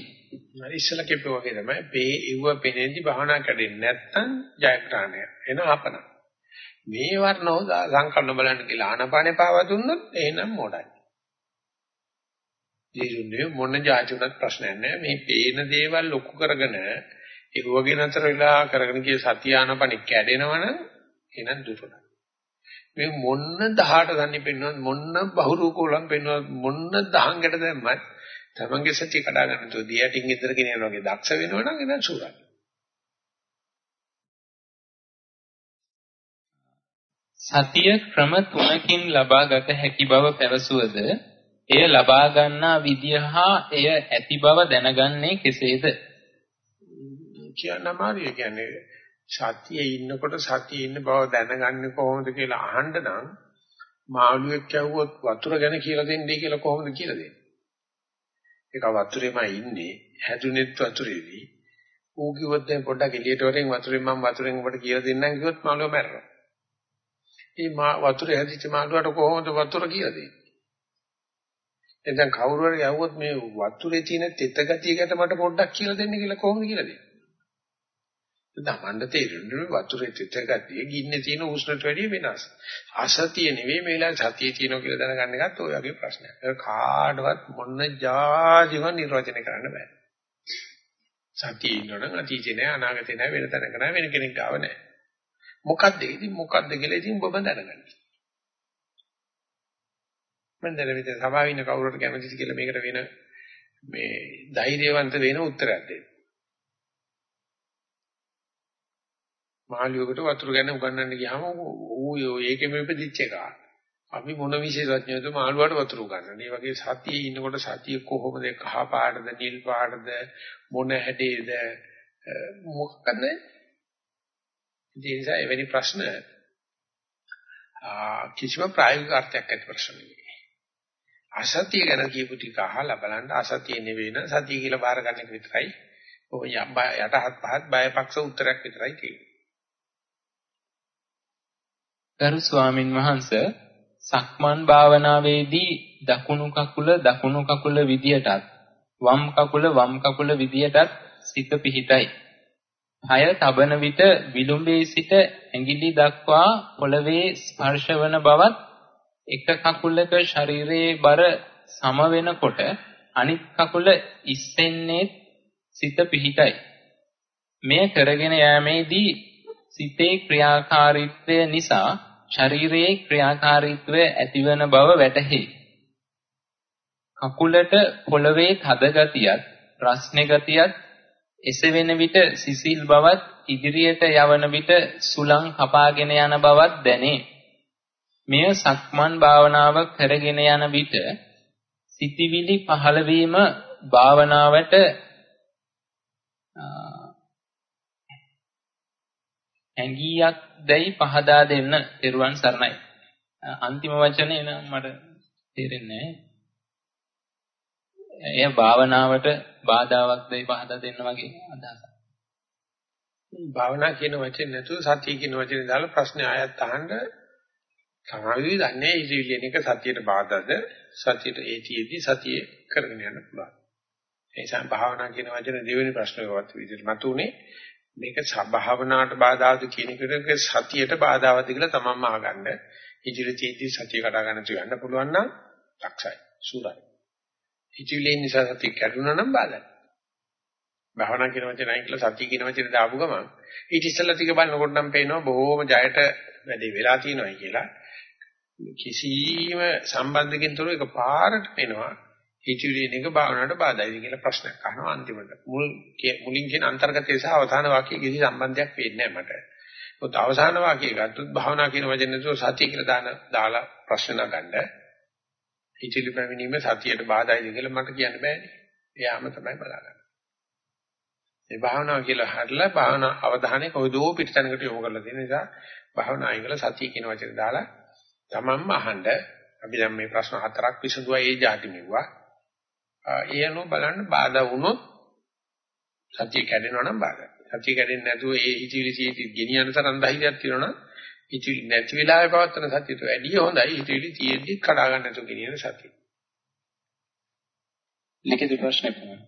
[SPEAKER 1] හරි ඉස්සලා කිව්ව වගේ තමයි මේ ඉව පෙනෙන්දි භාවනා කරන්නේ නැත්නම් ජයග්‍රහණය එන ආපන. මේ වර්ණ හොදා සංකල්ප බලන්න කියලා ආනපානේ පාව දුන්නොත් එහෙනම් මොඩයි. දේරුන්නේ මොන જાති උනත් ප්‍රශ්නයක් නැහැ. මේ පේන දේවල් ලොකු කරගෙන ඒ වගේ නතර වෙලා කරගෙන ගිය සතිය ආනපනෙ කැඩෙනවනම් එහෙනම් දුරට. මේ මොන්න 18 දන්නේ පෙන්වන මොන්න බහුරූපෝලම් පෙන්වන මොන්න දහංගට දැම්මත් තමන්ගේ සතිය කඩා ගන්න තෝ දියටින් ඉදර ගෙනියන වගේ දක්ෂ වෙනවනම් එදන් සූරයි.
[SPEAKER 2] සතිය ක්‍රම තුනකින් ලබාගත හැකි බව පැවසුවද එය ලබා ගන්නා විදිය හා එය ඇති බව දැනගන්නේ කෙසේද?
[SPEAKER 1] කියන්න අමාරුයි. කියන්නේ සතියේ ඉන්නකොට සතියේ ඉන්න බව දැනගන්නේ කොහොමද කියලා අහන්න නම් මාළුවෙක් කැවුවොත් වතුර ගැන කියලා දෙන්නේ කියලා කොහොමද කියලා දෙන්නේ? ඒක වතුරේමයි ඉන්නේ. හැදුනෙත් වතුරේදී. ඌ කිව්වොත් දැන් පොඩ්ඩක් එළියට වරෙන් වතුරෙන් මම වතුරෙන් ඔබට කියලා දෙන්නම් කිව්වොත් මාළුවා මැරෙනවා. මේ මා වතුරේ හැදිච්ච මාළුවාට කොහොමද වතුර කියලා දෙන්නේ? එතෙන් කවුරු හරි යවුවොත් මේ වතුරේ තියෙන තෙත ගතිය ගැන මට පොඩ්ඩක් කියලා දෙන්න කියලා කොහොමද කියලා දෙන්නේ? දමන්න තේරෙන්නේ වතුරේ තෙත ගතිය ගින්නේ තියෙන උෂ්ණට වැඩිය වෙනස්. අසතිය නෙවෙයි මේ වෙලාවේ සතිය තියෙනවා කියලා දැනගන්න එකත් ඔය වගේ ප්‍රශ්නයක්. ඒක කාටවත් මොන જાතිව නිර්වචනය කරන්න බෑ. සතිය ඉන්නවනම් අතීතේ නෑ අනාගතේ නෑ වෙන තැනක නෑ වෙන කෙනෙක් ගාව නෑ. මොකද්ද ඉතින් මොකද්ද කියලා ඉතින් ඔබ දැනගන්න. මම දැන් මෙතන සභාවේ ඉන්න කවුරුහට කැමතිද කියලා මේකට වෙන මේ ධෛර්යවන්ත වෙන උත්තරයක් දෙන්න. මාළියෙකුට වතුර ගැන උගන්වන්න ගියාම ඌ ඒකෙම ඉපදිච්ච එක. අපි මොන විශේෂඥයෝද මාළුවාට වතුර උගන්වන්නේ. මේ වගේ සතියේ ඉන්නකොට සතිය කොහොමද කහ පාටද නිල් පාටද මොන හැඩේද මොකක්ද? ඒ නිසා එවැනි ප්‍රශ්න කිසිම ප්‍රායෝගික අර්ථයක් ඇති ප්‍රශ්න නෙවෙයි. අසතිය ගැන කියපු ටික අහලා බලන්න අසතිය නෙවෙයි න සතිය කියලා බාර ගන්න එක විතරයි. ඔය යටහත් පහත් බයපක්ෂ උත්තරයක් විතරයි තියෙන්නේ.
[SPEAKER 2] ගරු ස්වාමින් වහන්සේ සක්මන් භාවනාවේදී දකුණු කකුල දකුණු කකුල විදියටත් වම් කකුල වම් කකුල විදියටත් සිත පිහිටයි. හය තබන විට විලුඹේ සිට ඇඟිලි දක්වා පොළවේ ස්පර්ශවන බවත් එක කකුලක ශරීරයේ බර සම වෙනකොට අනිත් කකුල ඉස්සෙන්නේ සිත පිහිටයි. මෙය කරගෙන යාමේදී සිතේ ක්‍රියාකාරීත්වය නිසා ශරීරයේ ක්‍රියාකාරීත්වය ඇතිවන බව වැටහි. කකුලට පොළවේ තද ගතියත්, රස්නේ ගතියත් එසවෙන විට සිසිල් බවත් ඉදිරියට යවන විට සුලං කපාගෙන යන බවත් දැනේ. මෙය සක්මන් භාවනාව කරගෙන යන විට සිතිවිලි පහළ වීම භාවනාවට ඇඟියක් දැයි පහදා දෙන්න පෙරුවන් සරණයි. අන්තිම වචනේ නම් මට තේරෙන්නේ නැහැ. එය භාවනාවට බාධාවක් දැයි පහදා දෙන්න වගේ අදහසක්.
[SPEAKER 1] භාවනා කියන වචනේ නැතුව සතිය කියන වචනේ දාලා ප්‍රශ්නේ ආයත් අහන්න සමාවිවි දන්නේ ඉතිවිලියන එක සතියට බාධාද සතියට ඒතියෙදි සතිය කරගෙන යන්න පුළුවන්. ඒ නිසා භාවනා කියන වචනේ දෙවෙනි ප්‍රශ්නයවත් විදිහට මතුනේ මේක සබභාවනාවට බාධාද කියන එකට සතියට බාධාවද කියලා තමන්ම අහගන්න. ඉදිරියේදී සතිය කඩා ගන්න තියන්න පුළුවන් නම් දක්ෂයි. සූරයි. ඉතිවිලියන නිසා සතිය කැඩුනා නම් බාධායි. භාවනා කියන වචනයි කියලා සතිය කියන වචනේ දාපු ගමන් ඊට ඉස්සෙල්ලා ටික බලනකොට නම් පේනවා බොහොම ජයට වැඩි වෙලා තියෙනවායි කියලා. කිසිම සම්බන්ධකින් තොරව එක පාරට වෙනවා හිතවිලි එක භාවනාවට බාධායි කියලා ප්‍රශ්නයක් අහනවා අන්තිමට මුල් මුලින් කියන අන්තර්ගතය සහ අවධාන වාක්‍යයේ කිසි සම්බන්ධයක් වෙන්නේ නැහැ මට. මොකද අවසාන වාක්‍යය ගත්තොත් භාවනා කියන වචනේ තෝ සතිය කියලා දාන දාලා ප්‍රශ්න නගන්න හිතවිලි පැමිණීම සතියට බාධායිද කියලා මට කියන්න බෑනේ. එයාම තමයි බලාගන්නේ. මේ භාවනාව කියලා හරලා භාවනා අවධානය කොහොදෝ පිටතනකට යොමු කරලා තියෙන නිසා භාවනායි කියලා සතිය කියන වචනේ දාලා තමන්ම අහන්න අපි දැන් මේ ප්‍රශ්න හතරක් විසඳුවා ඒ જાති මෙව්වා. ඒ අනුව බලන්න බාධා වුණොත් සතිය කැඩෙනවා නම් බාධා. සතිය කැඩෙන්නේ නැතුව ඒ හිතවිලි සියති ගෙනියන තරම් ධෛර්යයක් තියෙනවා නම් හිතවිලි නැති වෙලාවේ පවත්තන සතියට වැඩිය හොඳයි හිතවිලි තියෙද්දි කඩා ගන්න නැතුව ගෙනියන සතිය.
[SPEAKER 2] ලිඛිත ප්‍රශ්න කරනවා.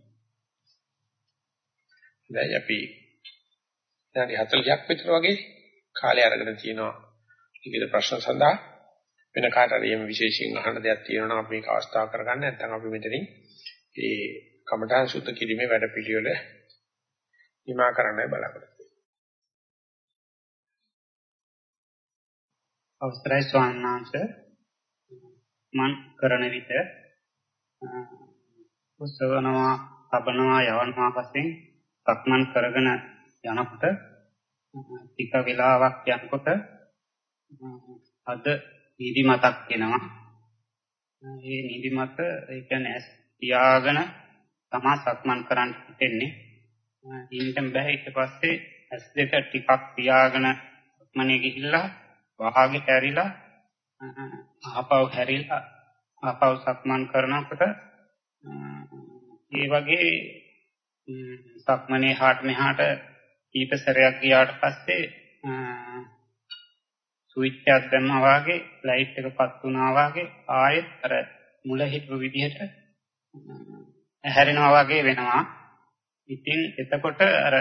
[SPEAKER 1] දැන් අපි දැන් 40ක් විතර වගේ කාලය අරගෙන තියෙනවා ලිඛිත ප්‍රශ්න සඳහා වෙන කාට හරි එහෙම විශේෂයෙන් අහන්න දෙයක් තියෙනවා නම් අපි මේක අවස්ථාව කරගන්න නැත්නම් අපි මෙතනින් ඒ කමඨාන් සුද්ධ කිරීමේ වැඩ පිළිවෙල නිමා කරන්නයි බලාපොරොත්තු
[SPEAKER 7] අවස්ථරයි ස්වාමීන් වහන්සේ මන් කරන විට උසවනවා තබනවා යවනවා වශයෙන් සක්මන් කරගෙන යනකොට ටික වෙලාවක් යනකොට අද නිදිමතක් එනවා. ඒ නිදිමත ඒ කියන්නේ ඇස් තියාගෙන තමා සක්මන් කරන්න හිතෙන්නේ. ඉන්ටම් බෑ ඊට පස්සේ ඇස් දෙක ටිකක් තියාගෙන සක්මනේ ගිහිල්ලා වහාගේ හැරිලා ආපහු හැරිලා ආපහු සක්මන් කරනකොට ඒ වගේ සක්මනේ හාට මෙහාට කීප සැරයක් ගියාට පස්සේ ස්විච් එකක් දැම්මා වාගේ ලයිට් එක පත් වුණා වාගේ ආයෙත් අර මුල හිටපු විදිහට හැරෙනවා වගේ වෙනවා. ඉතින් එතකොට අර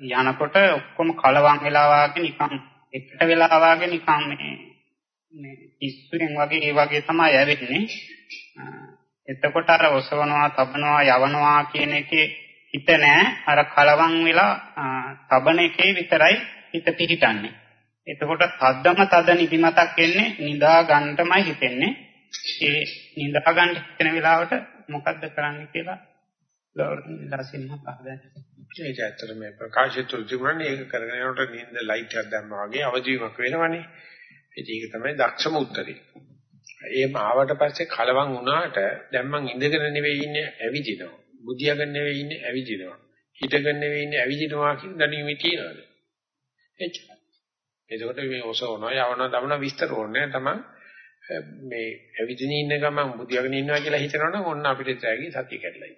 [SPEAKER 7] යනකොට ඔක්කොම කලවම් වෙලා වාගේ නිකන් එකට වෙලා වාගේ නිකන් මේ මේ ඉස්සුරෙන් වගේ ඒ වගේ තමයි ඇවෙන්නේ. එතකොට අර ඔසවනවා, තබනවා, යවනවා කියන එකේ හිත නෑ. අර කලවම් වෙලා තබන එකේ විතරයි හිත පිහිටන්නේ. එතකොට තද්දම තද නිදිමතක් එන්නේ නිදා ගන්නටමයි හිතෙන්නේ. ඒ නිදා ගන්න හිතෙන වෙලාවට මොකද්ද කරන්න කියලා ලෝරසින්හ පහදන්නේ.
[SPEAKER 1] ඒක ඇත්තට මේ ප්‍රකාශය තුළ තිබුණානේ ඒක කරගෙන යනකොට නිින්ද ලයිට් එකක් දැම්මා වගේ අවදිවීමක් වෙනවනේ. ඒක තමයි දක්ෂම උත්තරේ. එහෙම ආවට පස්සේ කලවම් වුණාට දැන් මං ඉඳගෙන නෙවෙයි ඉන්නේ ඇවිදිනවා. බුදියාගෙන නෙවෙයි ඉන්නේ ඇවිදිනවා. හිටගෙන නෙවෙයි ඉන්නේ ඇවිදිනවා කියන දැනීමේ තියනවාද? එච්චරයි. එතකොට මේ ඔසවනවා යවනවා දමනවා විස්තර ඕනේ තමන් මේ ඇවිදින ඉන්න ගමන් බුදියාගෙන ඉන්නවා කියලා හිතනවනම් ඔන්න අපිට තෑගි සතිය කැඩලයි.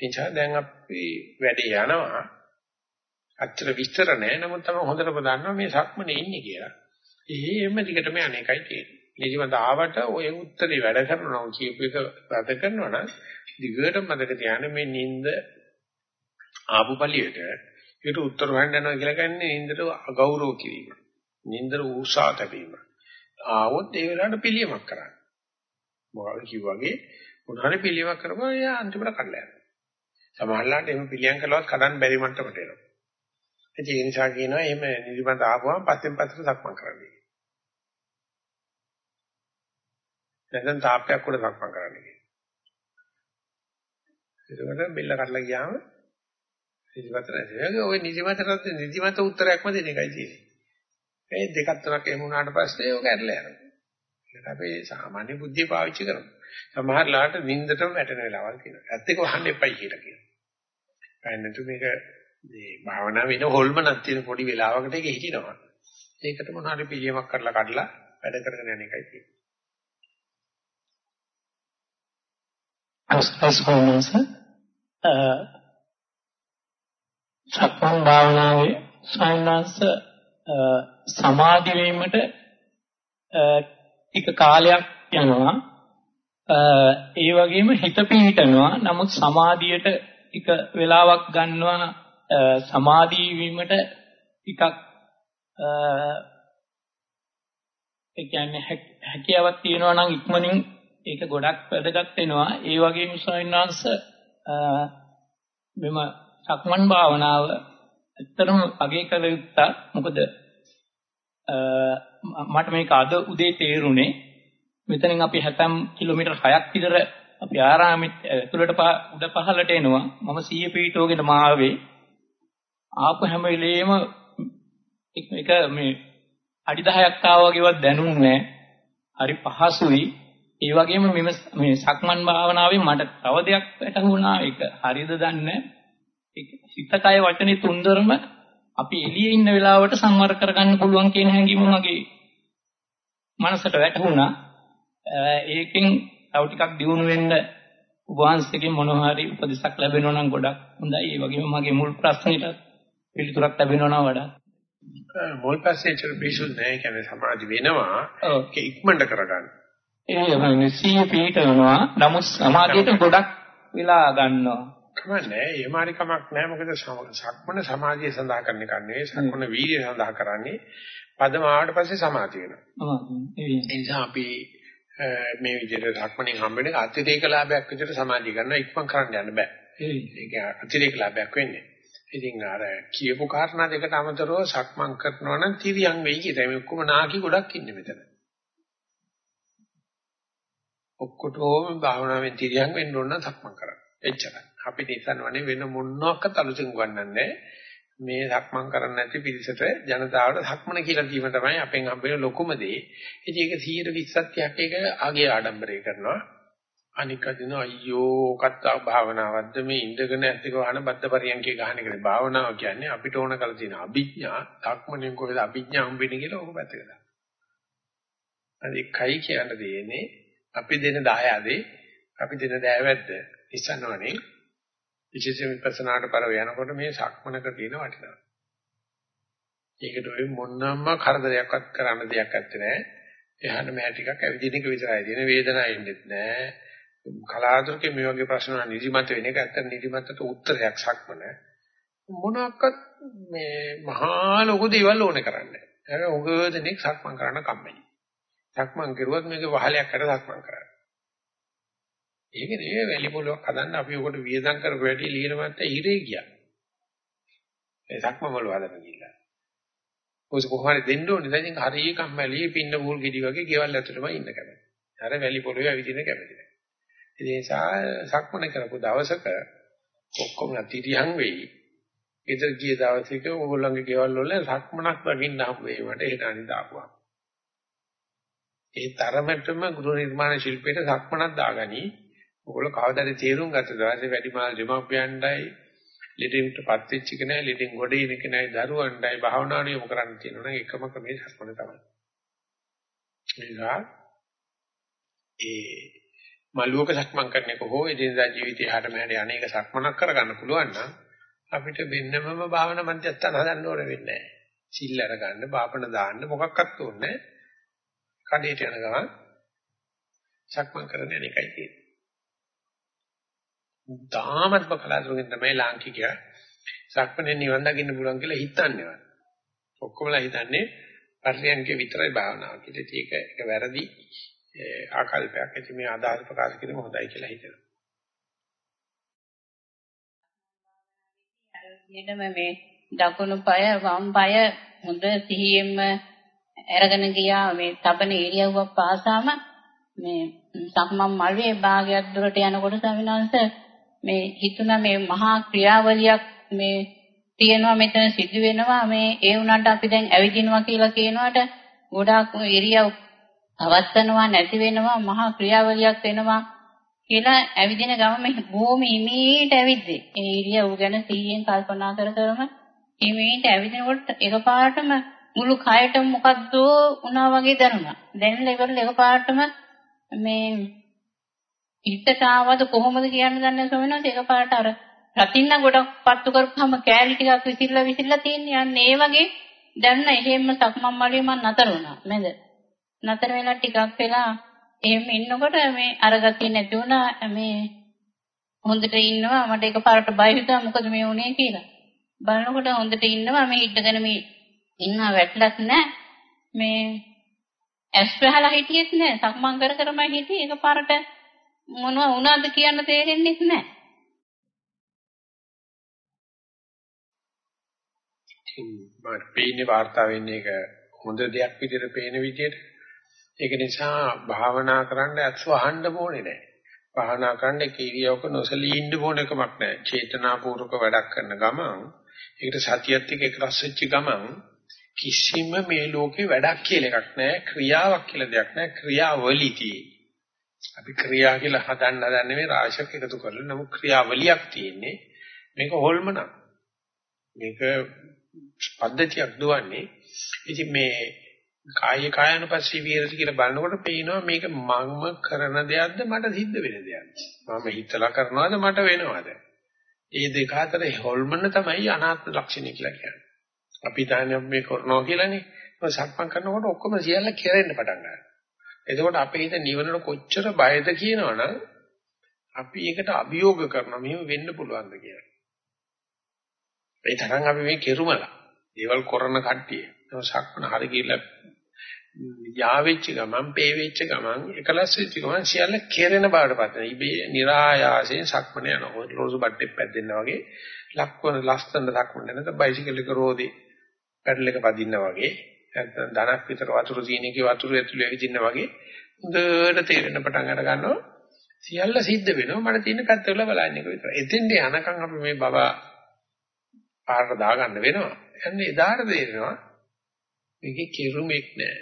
[SPEAKER 1] එනිසා දැන් අපි වැඩේ යනවා අච්චර විස්තර නැහැ නමුත් තමයි හොඳටම දන්නවා මේ සක්මනේ ඉන්නේ කියලා. එහෙම දිගටම අනේකයි තියෙන්නේ. නිදිමත ආවට ඔය උත්තරේ වැඩ කරනවා කියපු එක වැඩ කරනවා නම් දිගට මතක තියාගන්න මේ නිින්ද ආපු පළියට ඒකට උත්තර හොයන්න යනවා කියලා කියන්නේ නින්දට අගෞරව කිරීම. නින්දට උත්සාහ තැබීම. ආවොත් ඒ වෙලාවට පිළියමක් කරන්න. මොකද කිව්වාගේ මොනහරි පිළියමක් කරපුවා එයා අන්තිමට කඩලා යනවා. සමහරවිට එහෙම පිළියම් කළවත් කඩන්න බැරි මට්ටමට එනවා. ඒ නිසා කියනවා එහෙම නිදිමත ආවම පස්සෙන් පස්සට සක්මන් කරන්න කියලා. නැත්නම් තාප්පයක් උඩ සක්මන් කරන්න කියලා. ඒකට බෙල්ල කඩලා ගියාම නිදිමත නැති වෙනවා. ඔය නිදිමතට නිදිමත උත්තරයක්ම දෙන එකයි තියෙන්නේ. ඒ දෙකක් තුනක් එහෙම වුණාට පස්සේ ඔක ඇරලා යනවා. ඒක අපි සාමාන්‍ය බුද්ධිය පාවිච්චි කරමු. සමහර ලාට වින්දටම වැටෙන වෙලාවල් තියෙනවා. ඇත්ත එක වහන්න එපයි කියලා කියනවා. නැත්නම් මේක මේ භාවනා වෙන හොල්මනක් තියෙන පොඩි වෙලාවකට ඒක හිටිනවා. ඒකට මොන හරි පිළියමක් කරලා කඩලා වැඩ කරගෙන යන එකයි තියෙන්නේ.
[SPEAKER 8] අස්පස්වනස සක්මන් භාවනාවේ සයන්ස් සමාධි වීමට ටික කාලයක් යනවා. ඒ වගේම හිත පිහිටනවා. නමුත් සමාධියට ටික වෙලාවක් ගන්නවා. සමාධී වීමට ටිකක් ඒ කියන්නේ හැකියාවක් තියෙනවා නම් ඉක්මනින් ඒක ගොඩක් වැදගත් වෙනවා. ඒ වගේම ස්වාමීනාංශ මෙම සක්මන් භාවනාව ඇත්තටම අගය කළ යුත්තා මොකද? මට මේක අද උදේ තේරුනේ මෙතනින් අපි 70 කිලෝමීටර් 6ක් විතර අපි ආරාමෙත් ඇතුළට උඩ පහළට එනවා. මම 100 පීටෝගෙන මාවේ ආපු හැම වෙලේම එක මේ අඩි 10ක් ආවා වගේවත් දැනුන්නේ හරි පහසුයි. ඒ වගේම මෙම මේ සක්මන් භාවනාවේ මට තව දෙයක් වැටහුණා. ඒක හරියද දන්නේ සිත කය වචනේ තුන්දරම අපි එළියේ ඉන්න වෙලාවට සංවර කරගන්න පුළුවන් කියන හැඟීම මගේ මනසට වැටහුණා. ඒකෙන් තව ටිකක් දියුණු වෙන්න උපවාසයෙන් මොනවා හරි උපදෙසක් ලැබෙනවා නම් ගොඩක් හොඳයි. ඒ වගේම මගේ මුල් ප්‍රශ්නෙට පිළිතුරක් ලැබෙනවා නම් වඩා.
[SPEAKER 1] මුල් ප්‍රශ්නේ චර බිසුල් නෑ කියන්නේ සමාධි වෙනවා. ඒක ඉක්මනට කරගන්න.
[SPEAKER 8] ඒ වගේ සීය පිටනවා නමුත් සමාධියට ගොඩක් වෙලා ගන්නවා
[SPEAKER 1] කමන්නේ ඒ මාරි කමක් නැහැ මොකද සක්මන සමාධිය සඳහා කරන එක නෙවෙයි. සක්මන වීර්යය සඳහා කරන්නේ පදම ආවට පස්සේ සමාධිය වෙනවා. ඒ නිසා අපි මේ විදිහට සක්මණෙන් හම්බෙන අතිරේක ලාභයක් විදිහට සමාධිය ගන්නවා ඉක්මන් කරන්න යන්න බෑ. ඒක අතිරේක ලාභයක් වෙන්නේ. ඉතින් අර කියපු කාරණා දෙකට අමතරව සක්මන් කරනවා නම් තිරියන් වෙයි කියලා. මේ ඔක්කොම නාකි ගොඩක් ඉන්නේ මෙතන. ඔක්කොටම භාවනාවෙන් තිරියන් වෙන්න ඕන නම් සක්මන් කරන්න. එච්චරයි අපිට හිතනවනේ වෙන මොනවාක්වත් අලුතෙන් ගන්නන්නේ මේ සක්මන් කරන්නේ නැති පිරිසට ජනතාවට සක්මන කියලා දීම තමයි අපෙන් හම්බෙන ලොකුම දේ. ඉතින් ඒක 120ක් ඒක ආගේ ආඩම්බරය කරනවා. අනික දින අයියෝ කත්තා භාවනාවක්ද මේ ඉඳගෙන ඇත්තක වහන බද්ද පරියන්කේ ගහන එකනේ භාවනාව කියන්නේ අපිට ඕන කරලා තියෙන අභිඥා සක්මනේ කොහෙද අභිඥා හම්බෙන්නේ කියලා ඕක පැත්තකට දාන්න. අනික කයි කියන්න දෙන්නේ අපි දෙන 10 ආදී අපි දෙන දෑවැද්ද ඉස්සනවනේ විශේෂයෙන් විපස්සනාට පරව යනකොට මේ සක්මනක තියෙන වටිනාකම. ඒකට ඔය මොනම කරදරයක්වත් කරන්න දෙයක් නැත්තේ නෑ. එහාට මෙහා ටිකක් ඇවිදින එක විතරයි තියෙන වේදනාවක් එන්නේත් නෑ. කලාතුරකින් මේ වගේ ප්‍රශ්න නිදිමත වෙන එක ඇත්තට නිදිමතට උත්තරයක් සක්මන. මොනක්වත් මේ මහා ලොකු දේවල් ඕනේ කරන්නේ. ඒක උගදෙනෙක් සක්මන් කරන්න කම්මැලි. සක්මන් කරුවත් මේක වහලයක් අර සක්මන් කරන්නේ. ඒක නෙවෙයි වැලි පොලොක් හදන්න අපි උකට වියදම් කරපු වැඩි ලියනවත් ඉරේ ගියා. ඒ සක්ම මොළ හදන්න ගිහිල්ලා. කොහොස කොහොමද දෙන්න ඕනේ? දැන් ඉතින් හරිය කම්මැලි පින්න මූල් ගෙඩි වගේ ගෙවල් ඇතුළම ඉන්න කැමති. අර වැලි පොලොවේ ඇවිදින්න කැමති නැහැ. ඒ නිසා සක්මන කරපු දවසක ඔක්කොම තිරියන් වෙයි. ඊතර ගිය දවසක ඕගොල්ලන්ගේ ගෙවල් වල සක්මනක් දකින්න හම් වෙයි මට එහෙට අනිදාපුවා. ඒ තරමටම ගෘහ නිර්මාණ ශිල්පයට සක්මනක් දාගනි ඔයගොල්ලෝ කවදාද තේරුම් ගත්ත දවසේ වැඩිමාල් දෙමාපියන්ඩයි ලිටින්ටපත් වෙච්ච කෙනා ලිටින් ගොඩ ඉන කෙනායි දරුවන්ඩයි භාවනාවට යොමු කරන්න තියෙනවා නම් එකම ක්‍රමයේ සක්මන තමයි. ඒලා ඒ මළුවක සක්මන් කරන එක හෝ එදිනදා ජීවිතේ හැට මෙහෙට අනේක සක්මනක් කරගන්න පුළුවන් නම් අපිට වෙන්නමම භාවනා මධ්‍යස්ථාන හදන්න ඕන වෙන්නේ නැහැ. සිල් අරගන්න, බාපණ දාන්න මොකක්වත් ඕනේ නැහැ. කඩේට යන ගමන් සක්මන් කරන එකයි තියෙන්නේ. තාමත්ම කලාතුරකින් තමයි ලාංකිකයා සක්මනේ නිවන් දකින්න පුළුවන් කියලා හිතන්නේ. ඔක්කොමලා හිතන්නේ පරියන්කේ විතරයි භාවනාව කියලා. ඒක ඒක වැරදි ආකල්පයක්. ඉතින් මේ ආදාර ප්‍රකාශ කිරීම හොඳයි කියලා හිතෙනවා.
[SPEAKER 6] ඊළම මේ දකුණු පාය වම් පාය හොඳ සිහියෙන්ම අරගෙන ගියා මේ තබන ඉරියව්වක් පාසාම මේ සක්මන් මළුවේ භාගයක් දුරට යනකොට ස්වාමීනාංශ මේ හිතුණා මේ මහා ක්‍රියාවලියක් මේ තියෙනවා මෙතන සිදු වෙනවා මේ ඒ වුණාට අපි දැන් ඇවිදිනවා කියලා කියනවාට ගොඩාක් ඉරියව් අවස්තනවා නැති වෙනවා මහා ක්‍රියාවලියක් වෙනවා කියලා ඇවිදින ගම මේ බොහොම හිමීට ඇවිද්දේ. ඒ ඉරියව් ගැන සීයෙන් කල්පනා කර කරම හිමීට ඇවිදිනකොට එකපාරටම මුළු කයටම මොකද්ද වුණා වගේ දැනුණා. දැනෙලා ඉවරලා එකපාරටම මේ හිතට ආවද කොහොමද කියන්න දන්නේ ස්වාමීනාත් එකපාරට අර රතින්න ගොඩක් පත්තු කරපුවම කෑලි ටිකක් විසිරලා විසිරලා තියෙන්නේ යන්නේ ඒ වගේ දැන්න එහෙම්ම සක්මන් මළුවේ මම නතර වුණා. නේද? නතර වෙලා ටිකක් වෙලා එහෙම ඉන්නකොට මේ අරගතිය නැති වුණා මේ හොඳට ඉන්නවා මට එකපාරට බය හිතුවා මොකද මේ වුනේ කියලා. බලනකොට හොඳට ඉන්නවා මේ හිටගෙන මේ ඉන්නවා වැටලත් නැහැ. මේ ඇස් වහලා හිටියෙත් නැහැ. සක්මන් කර කරම හිටියේ එකපාරට මොනවා වුණාද කියන්න තේරෙන්නේ නැහැ.
[SPEAKER 1] මට පේන්නේ වාර්තා වෙන්නේ ඒක හොඳ දෙයක් විදිහට පේන විදිහට ඒක නිසා භාවනා කරන්න ඇස් වහන්න ඕනේ නැහැ. භාවනා කරන්න කීරියවක නොසලී ඉන්න ඕන එකමක් නැහැ. චේතනාපූර්වක වැඩක් කරන ගමන් ඒකට සතියත් එක්ක එක රස් වෙච්ච ගමන් කිසිම මේ ලෝකේ වැඩක් කියලා එකක් නැහැ. ක්‍රියාවක් කියලා දෙයක් නැහැ. ක්‍රියාවලිය තියෙන්නේ. අපි ක්‍රියා කියලා හදන්න හදන්නේ මේ රාශියක් එකතු කරලා නමුත් ක්‍රියාවලියක් තියෙන්නේ. මේක හොල්මනක්. මේක පද්ධතියක් දුවන්නේ. ඉතින් මේ කාය කායනුපස්සී විහෙරති කියලා බලනකොට පේනවා මේක මම කරන දෙයක්ද මට සිද්ධ වෙන දෙයක්ද මම හිතලා කරනවද මට වෙනවද මේ දෙක අතර හොල්මන තමයි අනාත්ම ලක්ෂණය කියලා කියන්නේ අපි දන්නේ මේ කරනවා කියලානේ ඒක සක්මන් කරනකොට ඔක්කොම සියල්ල කෙරෙන්න පටන් ගන්නවා එතකොට අපේ හිත නිවනට කොච්චර බයද කියනවනම් අපි ඒකට අභියෝග කරනවා. මෙහෙම වෙන්න පුළුවන්ද කියලා. ඒ තරම් අපි මේ කෙරුමලා. දේවල් කරන කට්ටිය. සක්මන හරි ගිහිල්ලා යා වෙච්ච ගමන්, පේ වෙච්ච ගමන්, එකලස් වෙච්ච ගමන් සියල්ල කෙරෙන බවට පත් වෙනවා. ඉබේ નિરાයාසයෙන් සක්මන යනවා. ලෝසු බට්ටේ පැද්දෙනා වගේ ලක්වන ලස්සන සක්මන නැත්නම් බයිසිකල් එක රෝදේ පැඩල් එක පදින්න වගේ. නැත්නම් ධනක් විතර වතුර සීනිකේ වතුර ඇතුලේ ඇවිදින්න වගේ හොඳට තේරෙන පටන් අර ගන්නවා. සියල්ල සිද්ධ වෙනවා. මට තියෙන පැත්තවල බලන්නේ ඒක විතරයි. එතෙන්ද යනකම් අපි මේ බබා පාරට දාගන්න වෙනවා. එන්නේ එදාට තේරෙනවා මේකේ කිරුමෙක් නෑ.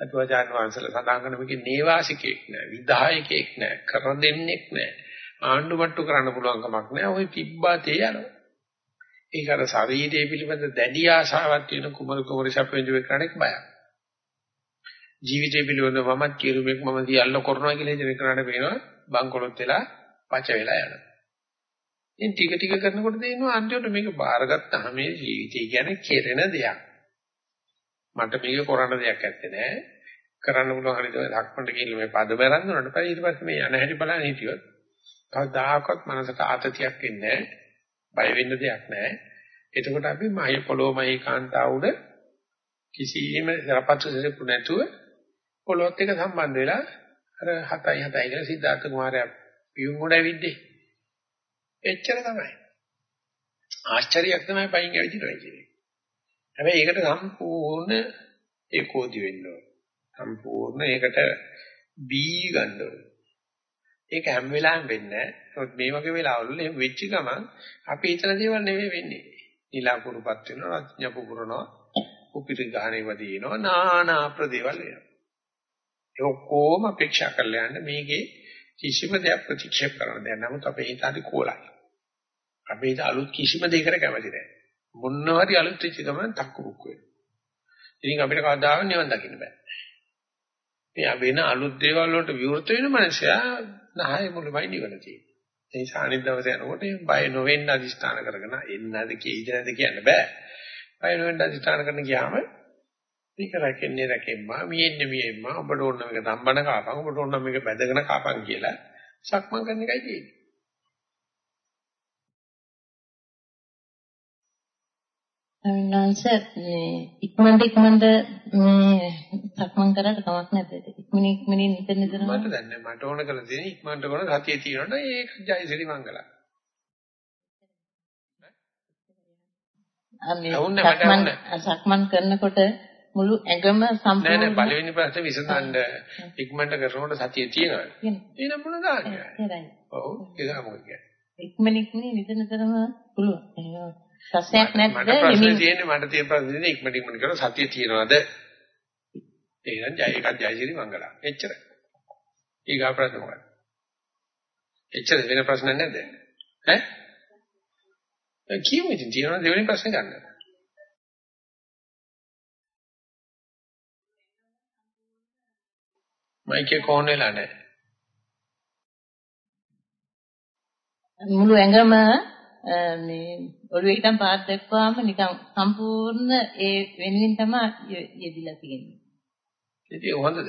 [SPEAKER 1] අතුවාචාන් වහන්සේලා සඳහන් කරන මේකේ නේවාසිකෙක් නෑ, විධායකෙක් නෑ, කරන දෙන්නෙක් නෑ. ආණ්ඩු මට්ටු කරන්න පුළුවන් කමක් නෑ. ওই තිබ්බා තේ යනවා. ඒක අර ශරීරයේ පිළිබඳ දැඩි ආශාවක් තියෙන කුමරු කුමරු සැපෙන්ජුවේ කෙනෙක් බයක්. ජීවිතය පිළිබඳව මමත් කිරුමෙක් මම දියල්ල කරනවා කියලා හිතන කෙනාට පේනවා බංකොලොත් වෙලා පච වෙලා යනවා. ඉතින් ටික ටික කරනකොට තේරෙනවා අන්තිමට මේක බාරගත්තාම මේ ජීවිතය කියන්නේ කෙරෙන දෙයක්. මට මේක කරන්න දෙයක් නැත්තේ නෑ. කරන්න පුළුවන් හරියට ලක්මන්ට ගිහින් මේ පද බැරන් දුන්නාට පස්සේ ඊට පස්සේ මේ යන හැටි බලන්න හිටියොත් කවදාකවත් මනසට ආතතියක් එන්නේ නෑ. බය වෙන්න දෙයක් නෑ. එතකොට අපි මහය පොළොමයි කාන්තාව උඩ කිසිම සරපත්තු දෙයක් නැතුව පොළොත් එක්ක සම්බන්ධ වෙලා අර 7යි 7යි කියලා සිද්ධාර්ථ කුමාරයා පියුම් උඩ ඇවිද්දේ. එච්චර තමයි. ආශ්චර්යයක් තමයි පයින් ඇවිදිනවා කියන්නේ. හැබැයි ඒකට සම්පූර්ණ ඒකෝදි වෙන්න ඕන. සම්පූර්ණ ඒකට බී ගන්න ඕන. ඒක හැම වෙලාවෙම වෙන්නේ නැහැ. මේ වගේ වෙලාවවල එහෙම වෙච්ච ගමන් අපි හිතන දේවල් නෙමෙයි වෙන්නේ. නිලාකුරුපත් වෙනවා, රත්ඥ පුපුරනවා, උපිරි ගහණේ වදිනවා, නානා ප්‍රදේවල් වෙනවා. ඒ ඔක්කොම අපේක්ෂා කරලා යන්න මේකේ කිසිම දෙයක් ප්‍රතික්ෂේප කරන්න දෙයක් නමුත් අපේ හිත හරි කෝලයි. අපේ හිත අලුත් කිසිම දෙයකට කැමති නැහැ. මොනවාරි අලුත් වෙච්ච ගමන් තක්කුරුක් වෙනවා. ඉතින් අපිට කවදාවත් නිවන් දකින්න බෑ. මේ වෙන අලුත් දේවල් වලට විවෘත වෙන මනුස්සයා නහය මුලමයි නිවන තියෙන්නේ. ඒ නිසා අනිත් දවසේ යනකොට බය නොවෙන්න අදිස්ථාන කරගෙන එන්නද කීයද නැද කියන්න බෑ. බය නොවෙන්න අදිස්ථාන කරන ගියාම මේක රැකෙන්නේ රැකෙම්මා මියෙන්නේ මියෙම්මා ඔබට ඕන මේක තම්බන කාපන් ඔබට ඕන මේක බැදගෙන කාපන් කියලා සක්මන් කරන එකයි තියෙන්නේ.
[SPEAKER 9] අවිනාංශ ඉක්මනට ඉක්මනට මේ සක්මන් කරලා කමක් නැද්ද? ඉක්මනින් ඉක්මනින් නිතර නිතර
[SPEAKER 1] මට දැන් මට ඕන කරලා තියෙන ඉක්මනට කරන සතිය තියෙනවනේ ඒක ජයසිරි මංගලයි.
[SPEAKER 9] සක්මන් කරනකොට මුළු ඇඟම
[SPEAKER 1] නෑ
[SPEAKER 9] සම්පූර්ණ
[SPEAKER 1] නෑ පළවෙනි ප්‍රශ්නේ විසඳන්න ඉක්මනට කරනකොට සතිය තියෙනවා. එහෙනම් මොන දාන්නේ?
[SPEAKER 9] හරි.
[SPEAKER 1] ඔව් ඒක මොකද කියන්නේ?
[SPEAKER 9] ඉක්මනින්ම නිදනතරම පුළුවන්. සස්යක් නැද්ද?
[SPEAKER 1] ප්‍රශ්නේ තියෙන්නේ මට තියෙන ප්‍රශ්නේ ඉක්මනට ඉක්මනට කරන සතිය තියෙනවද? එහෙනම් ජය එකක් ජයසිරි මංගලම්. එච්චරයි. ඊගා ප්‍රශ්න මොකක්ද? එච්චර වෙන ප්‍රශ්න නැද්ද? ඈ? කියමු ඉතින් තියෙනවා දෙවෙනි ප්‍රශ්නේ ගන්න. මයිකේ කොහොන වෙලා නැහැ.
[SPEAKER 9] මුළු ඇඟම මේ ඔළුවේ හිටන් පාත් දැක්වාම නිකන් සම්පූර්ණ ඒ වෙනුවෙන් තමයි යෙදිලා තියෙන්නේ.
[SPEAKER 1] ඉතින් හොඳද?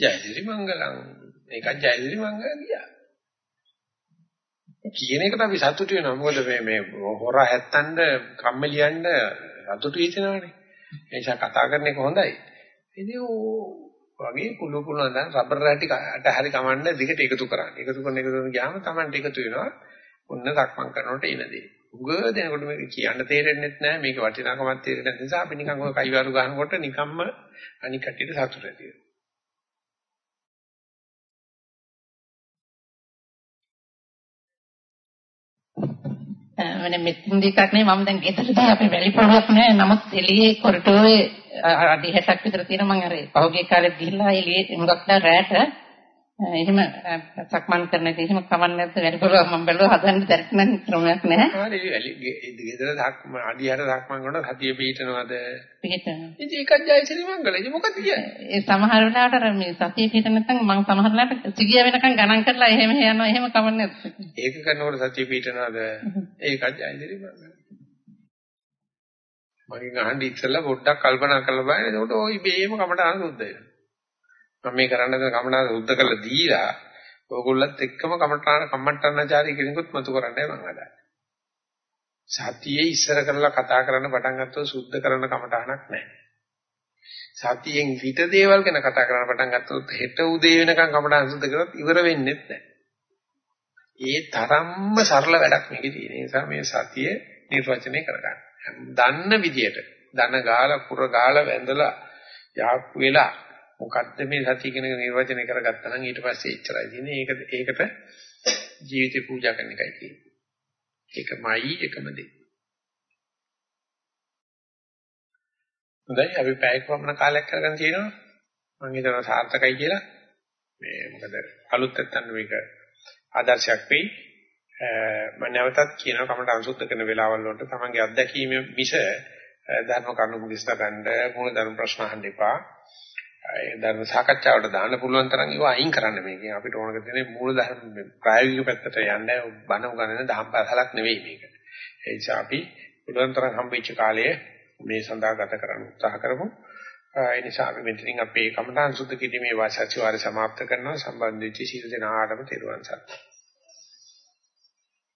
[SPEAKER 1] ජයසිරි මංගලම්. මේකත් ජයසිරි මංගලම් ගියා. කියන එකට අපි සතුටු වෙනවා. මොකද මේ මේ හොරා හැත්තන්ට කම්මැලියන්ට සතුටු හිතෙනවානේ. ඒ නිසා කතා කරන එක හොඳයි. ඉතින් වගේ කුළු කුළු නැදන් රබර් රැටි අට හරි කමන්න දිගට එකතු කරන්න. එකතු කරන එකතු කරන ගියාම Tamanට එකතු වෙනවා. ඔන්න සක්මන් කරනකොට එන දේ. උග දෙනකොට මේක කියන්න තේරෙන්නේ නැහැ. මේක වටිනාකමක් තේරෙන්නේ නැති නිසා අපි නිකන් ඔය කයිවාරු ගන්නකොට නිකම්ම අනික් කටියට සතුට ඇති වෙනවා.
[SPEAKER 6] මම මෙතන දෙකක් නේ මම දැන් ගෙදරදී අපේ වැලි පොරක් නෑ නමුත් එළියේ කොරිඩෝරේ අඩි 60ක් විතර තියෙන මම අර පහුගිය කාලෙත් ගිහිල්ලා එළියේ හුඟක්ලා රැට. එහෙම සක්මන් කරන එක එහෙම කවන්නේ නැත්නම් වැලි පොරක් මම බැලුවා හදන්න දැක්කනම් ක්‍රමයක් නෑ
[SPEAKER 1] හරි ගෙදර සක්මන් අඩි 60 සක්මන් කරනකොට හතිය පිටනවද
[SPEAKER 6] පිටන
[SPEAKER 1] ඉතින් ඒකත් ජයසිරි මංගල ඉතින් මොකද කියන්නේ?
[SPEAKER 6] ඒ සමහර වෙලාවට අර මේ සතිය පිට නැත්නම් මම සමහර වෙලාවට සිගිය වෙනකන් ගණන් කරලා එහෙම යනවා එහෙම කවන්නේ
[SPEAKER 1] ඒක කරනකොට සතිය පිටනවද ඒකත් ජයසිරි මංගල මගෙන් අහන්න ඉස්සෙල්ලා පොඩ්ඩක් කල්පනා කරලා බලන්න. එතකොට ওই බේම කමටහන් සුද්ධ වෙනවා. මම මේ කරන්න දෙන කමටහන් සුද්ධ කරලා දීලා ඕගොල්ලත් එක්කම කමටහන් කම්මට්ටන්නාචාරී කෙනෙකුත් මතු කරන්නයි මම හදන්නේ. සතියේ ඉස්සර කරලා කතා කරන්න පටන් ගත්තොත් සුද්ධ කරන කමටහනක් නැහැ. සතියෙන් පිට දේවල් ගැන කතා කරන්න පටන් ගත්තොත් හෙට උදේ වෙනකන් කමටහන් සුද්ධ කරත් ඉවර වෙන්නේ නැහැ. ඒ තරම්ම සරල වැඩක් මේකේ තියෙන නිසා මේ සතිය නිර්වචනය කරගන්න. දන්න විදියට දන ගාලා කුර ගාලා වැඳලා යාප්පු වෙලා මොකද්ද මේ සතිය කියන එක නිර්වචනය කරගත්තා නම් ඊට පස්සේ එච්චරයි තියෙන්නේ. ඒක ඒකට ජීවිතේ පූජා කරන එකයි තියෙන්නේ. ඒකමයි එකම දේ. හොඳයි අපි පැයක වමන කාලයක් කරගෙන තියෙනවා. මම හිතනවා සාර්ථකයි කියලා. මේ මොකද අලුත් නැත්තන් මේක ආදර්ශයක් වෙයි. මම නැවතත් කියනවා කමට අනුසුද්ධ කරන වෙලාවල් වලට තමන්ගේ අත්දැකීම මිස ධර්ම කරුණු මුලිස්ත ගන්න මොන ධර්ම ප්‍රශ්න අහන්න එපා. ඒ ධර්ම සාකච්ඡාවට දාන්න පුළුවන් තරම් ඒවා අයින් කරන්න මේකෙන් අපිට ඕනක තියෙන්නේ මූල ධර්ම ප්‍රායෝගික පැත්තට යන්න බණ උගන්නන දහම් පාසලක් නෙවෙයි මේක. ඒ නිසා අපි පුළුවන් තරම් හම්බෙච්ච කාලය මේ සඳහා ගත කරන්න උත්සාහ කරමු. ඒ නිසා අපි මෙතනින් අපේ කමඨාන් සුද්ධ කිරීමේ වාසචිවාරය સમાપ્ત කරනවා සම්බන්ධ වෙච්ච සීල දෙනාටම තෙරුවන් සරණයි.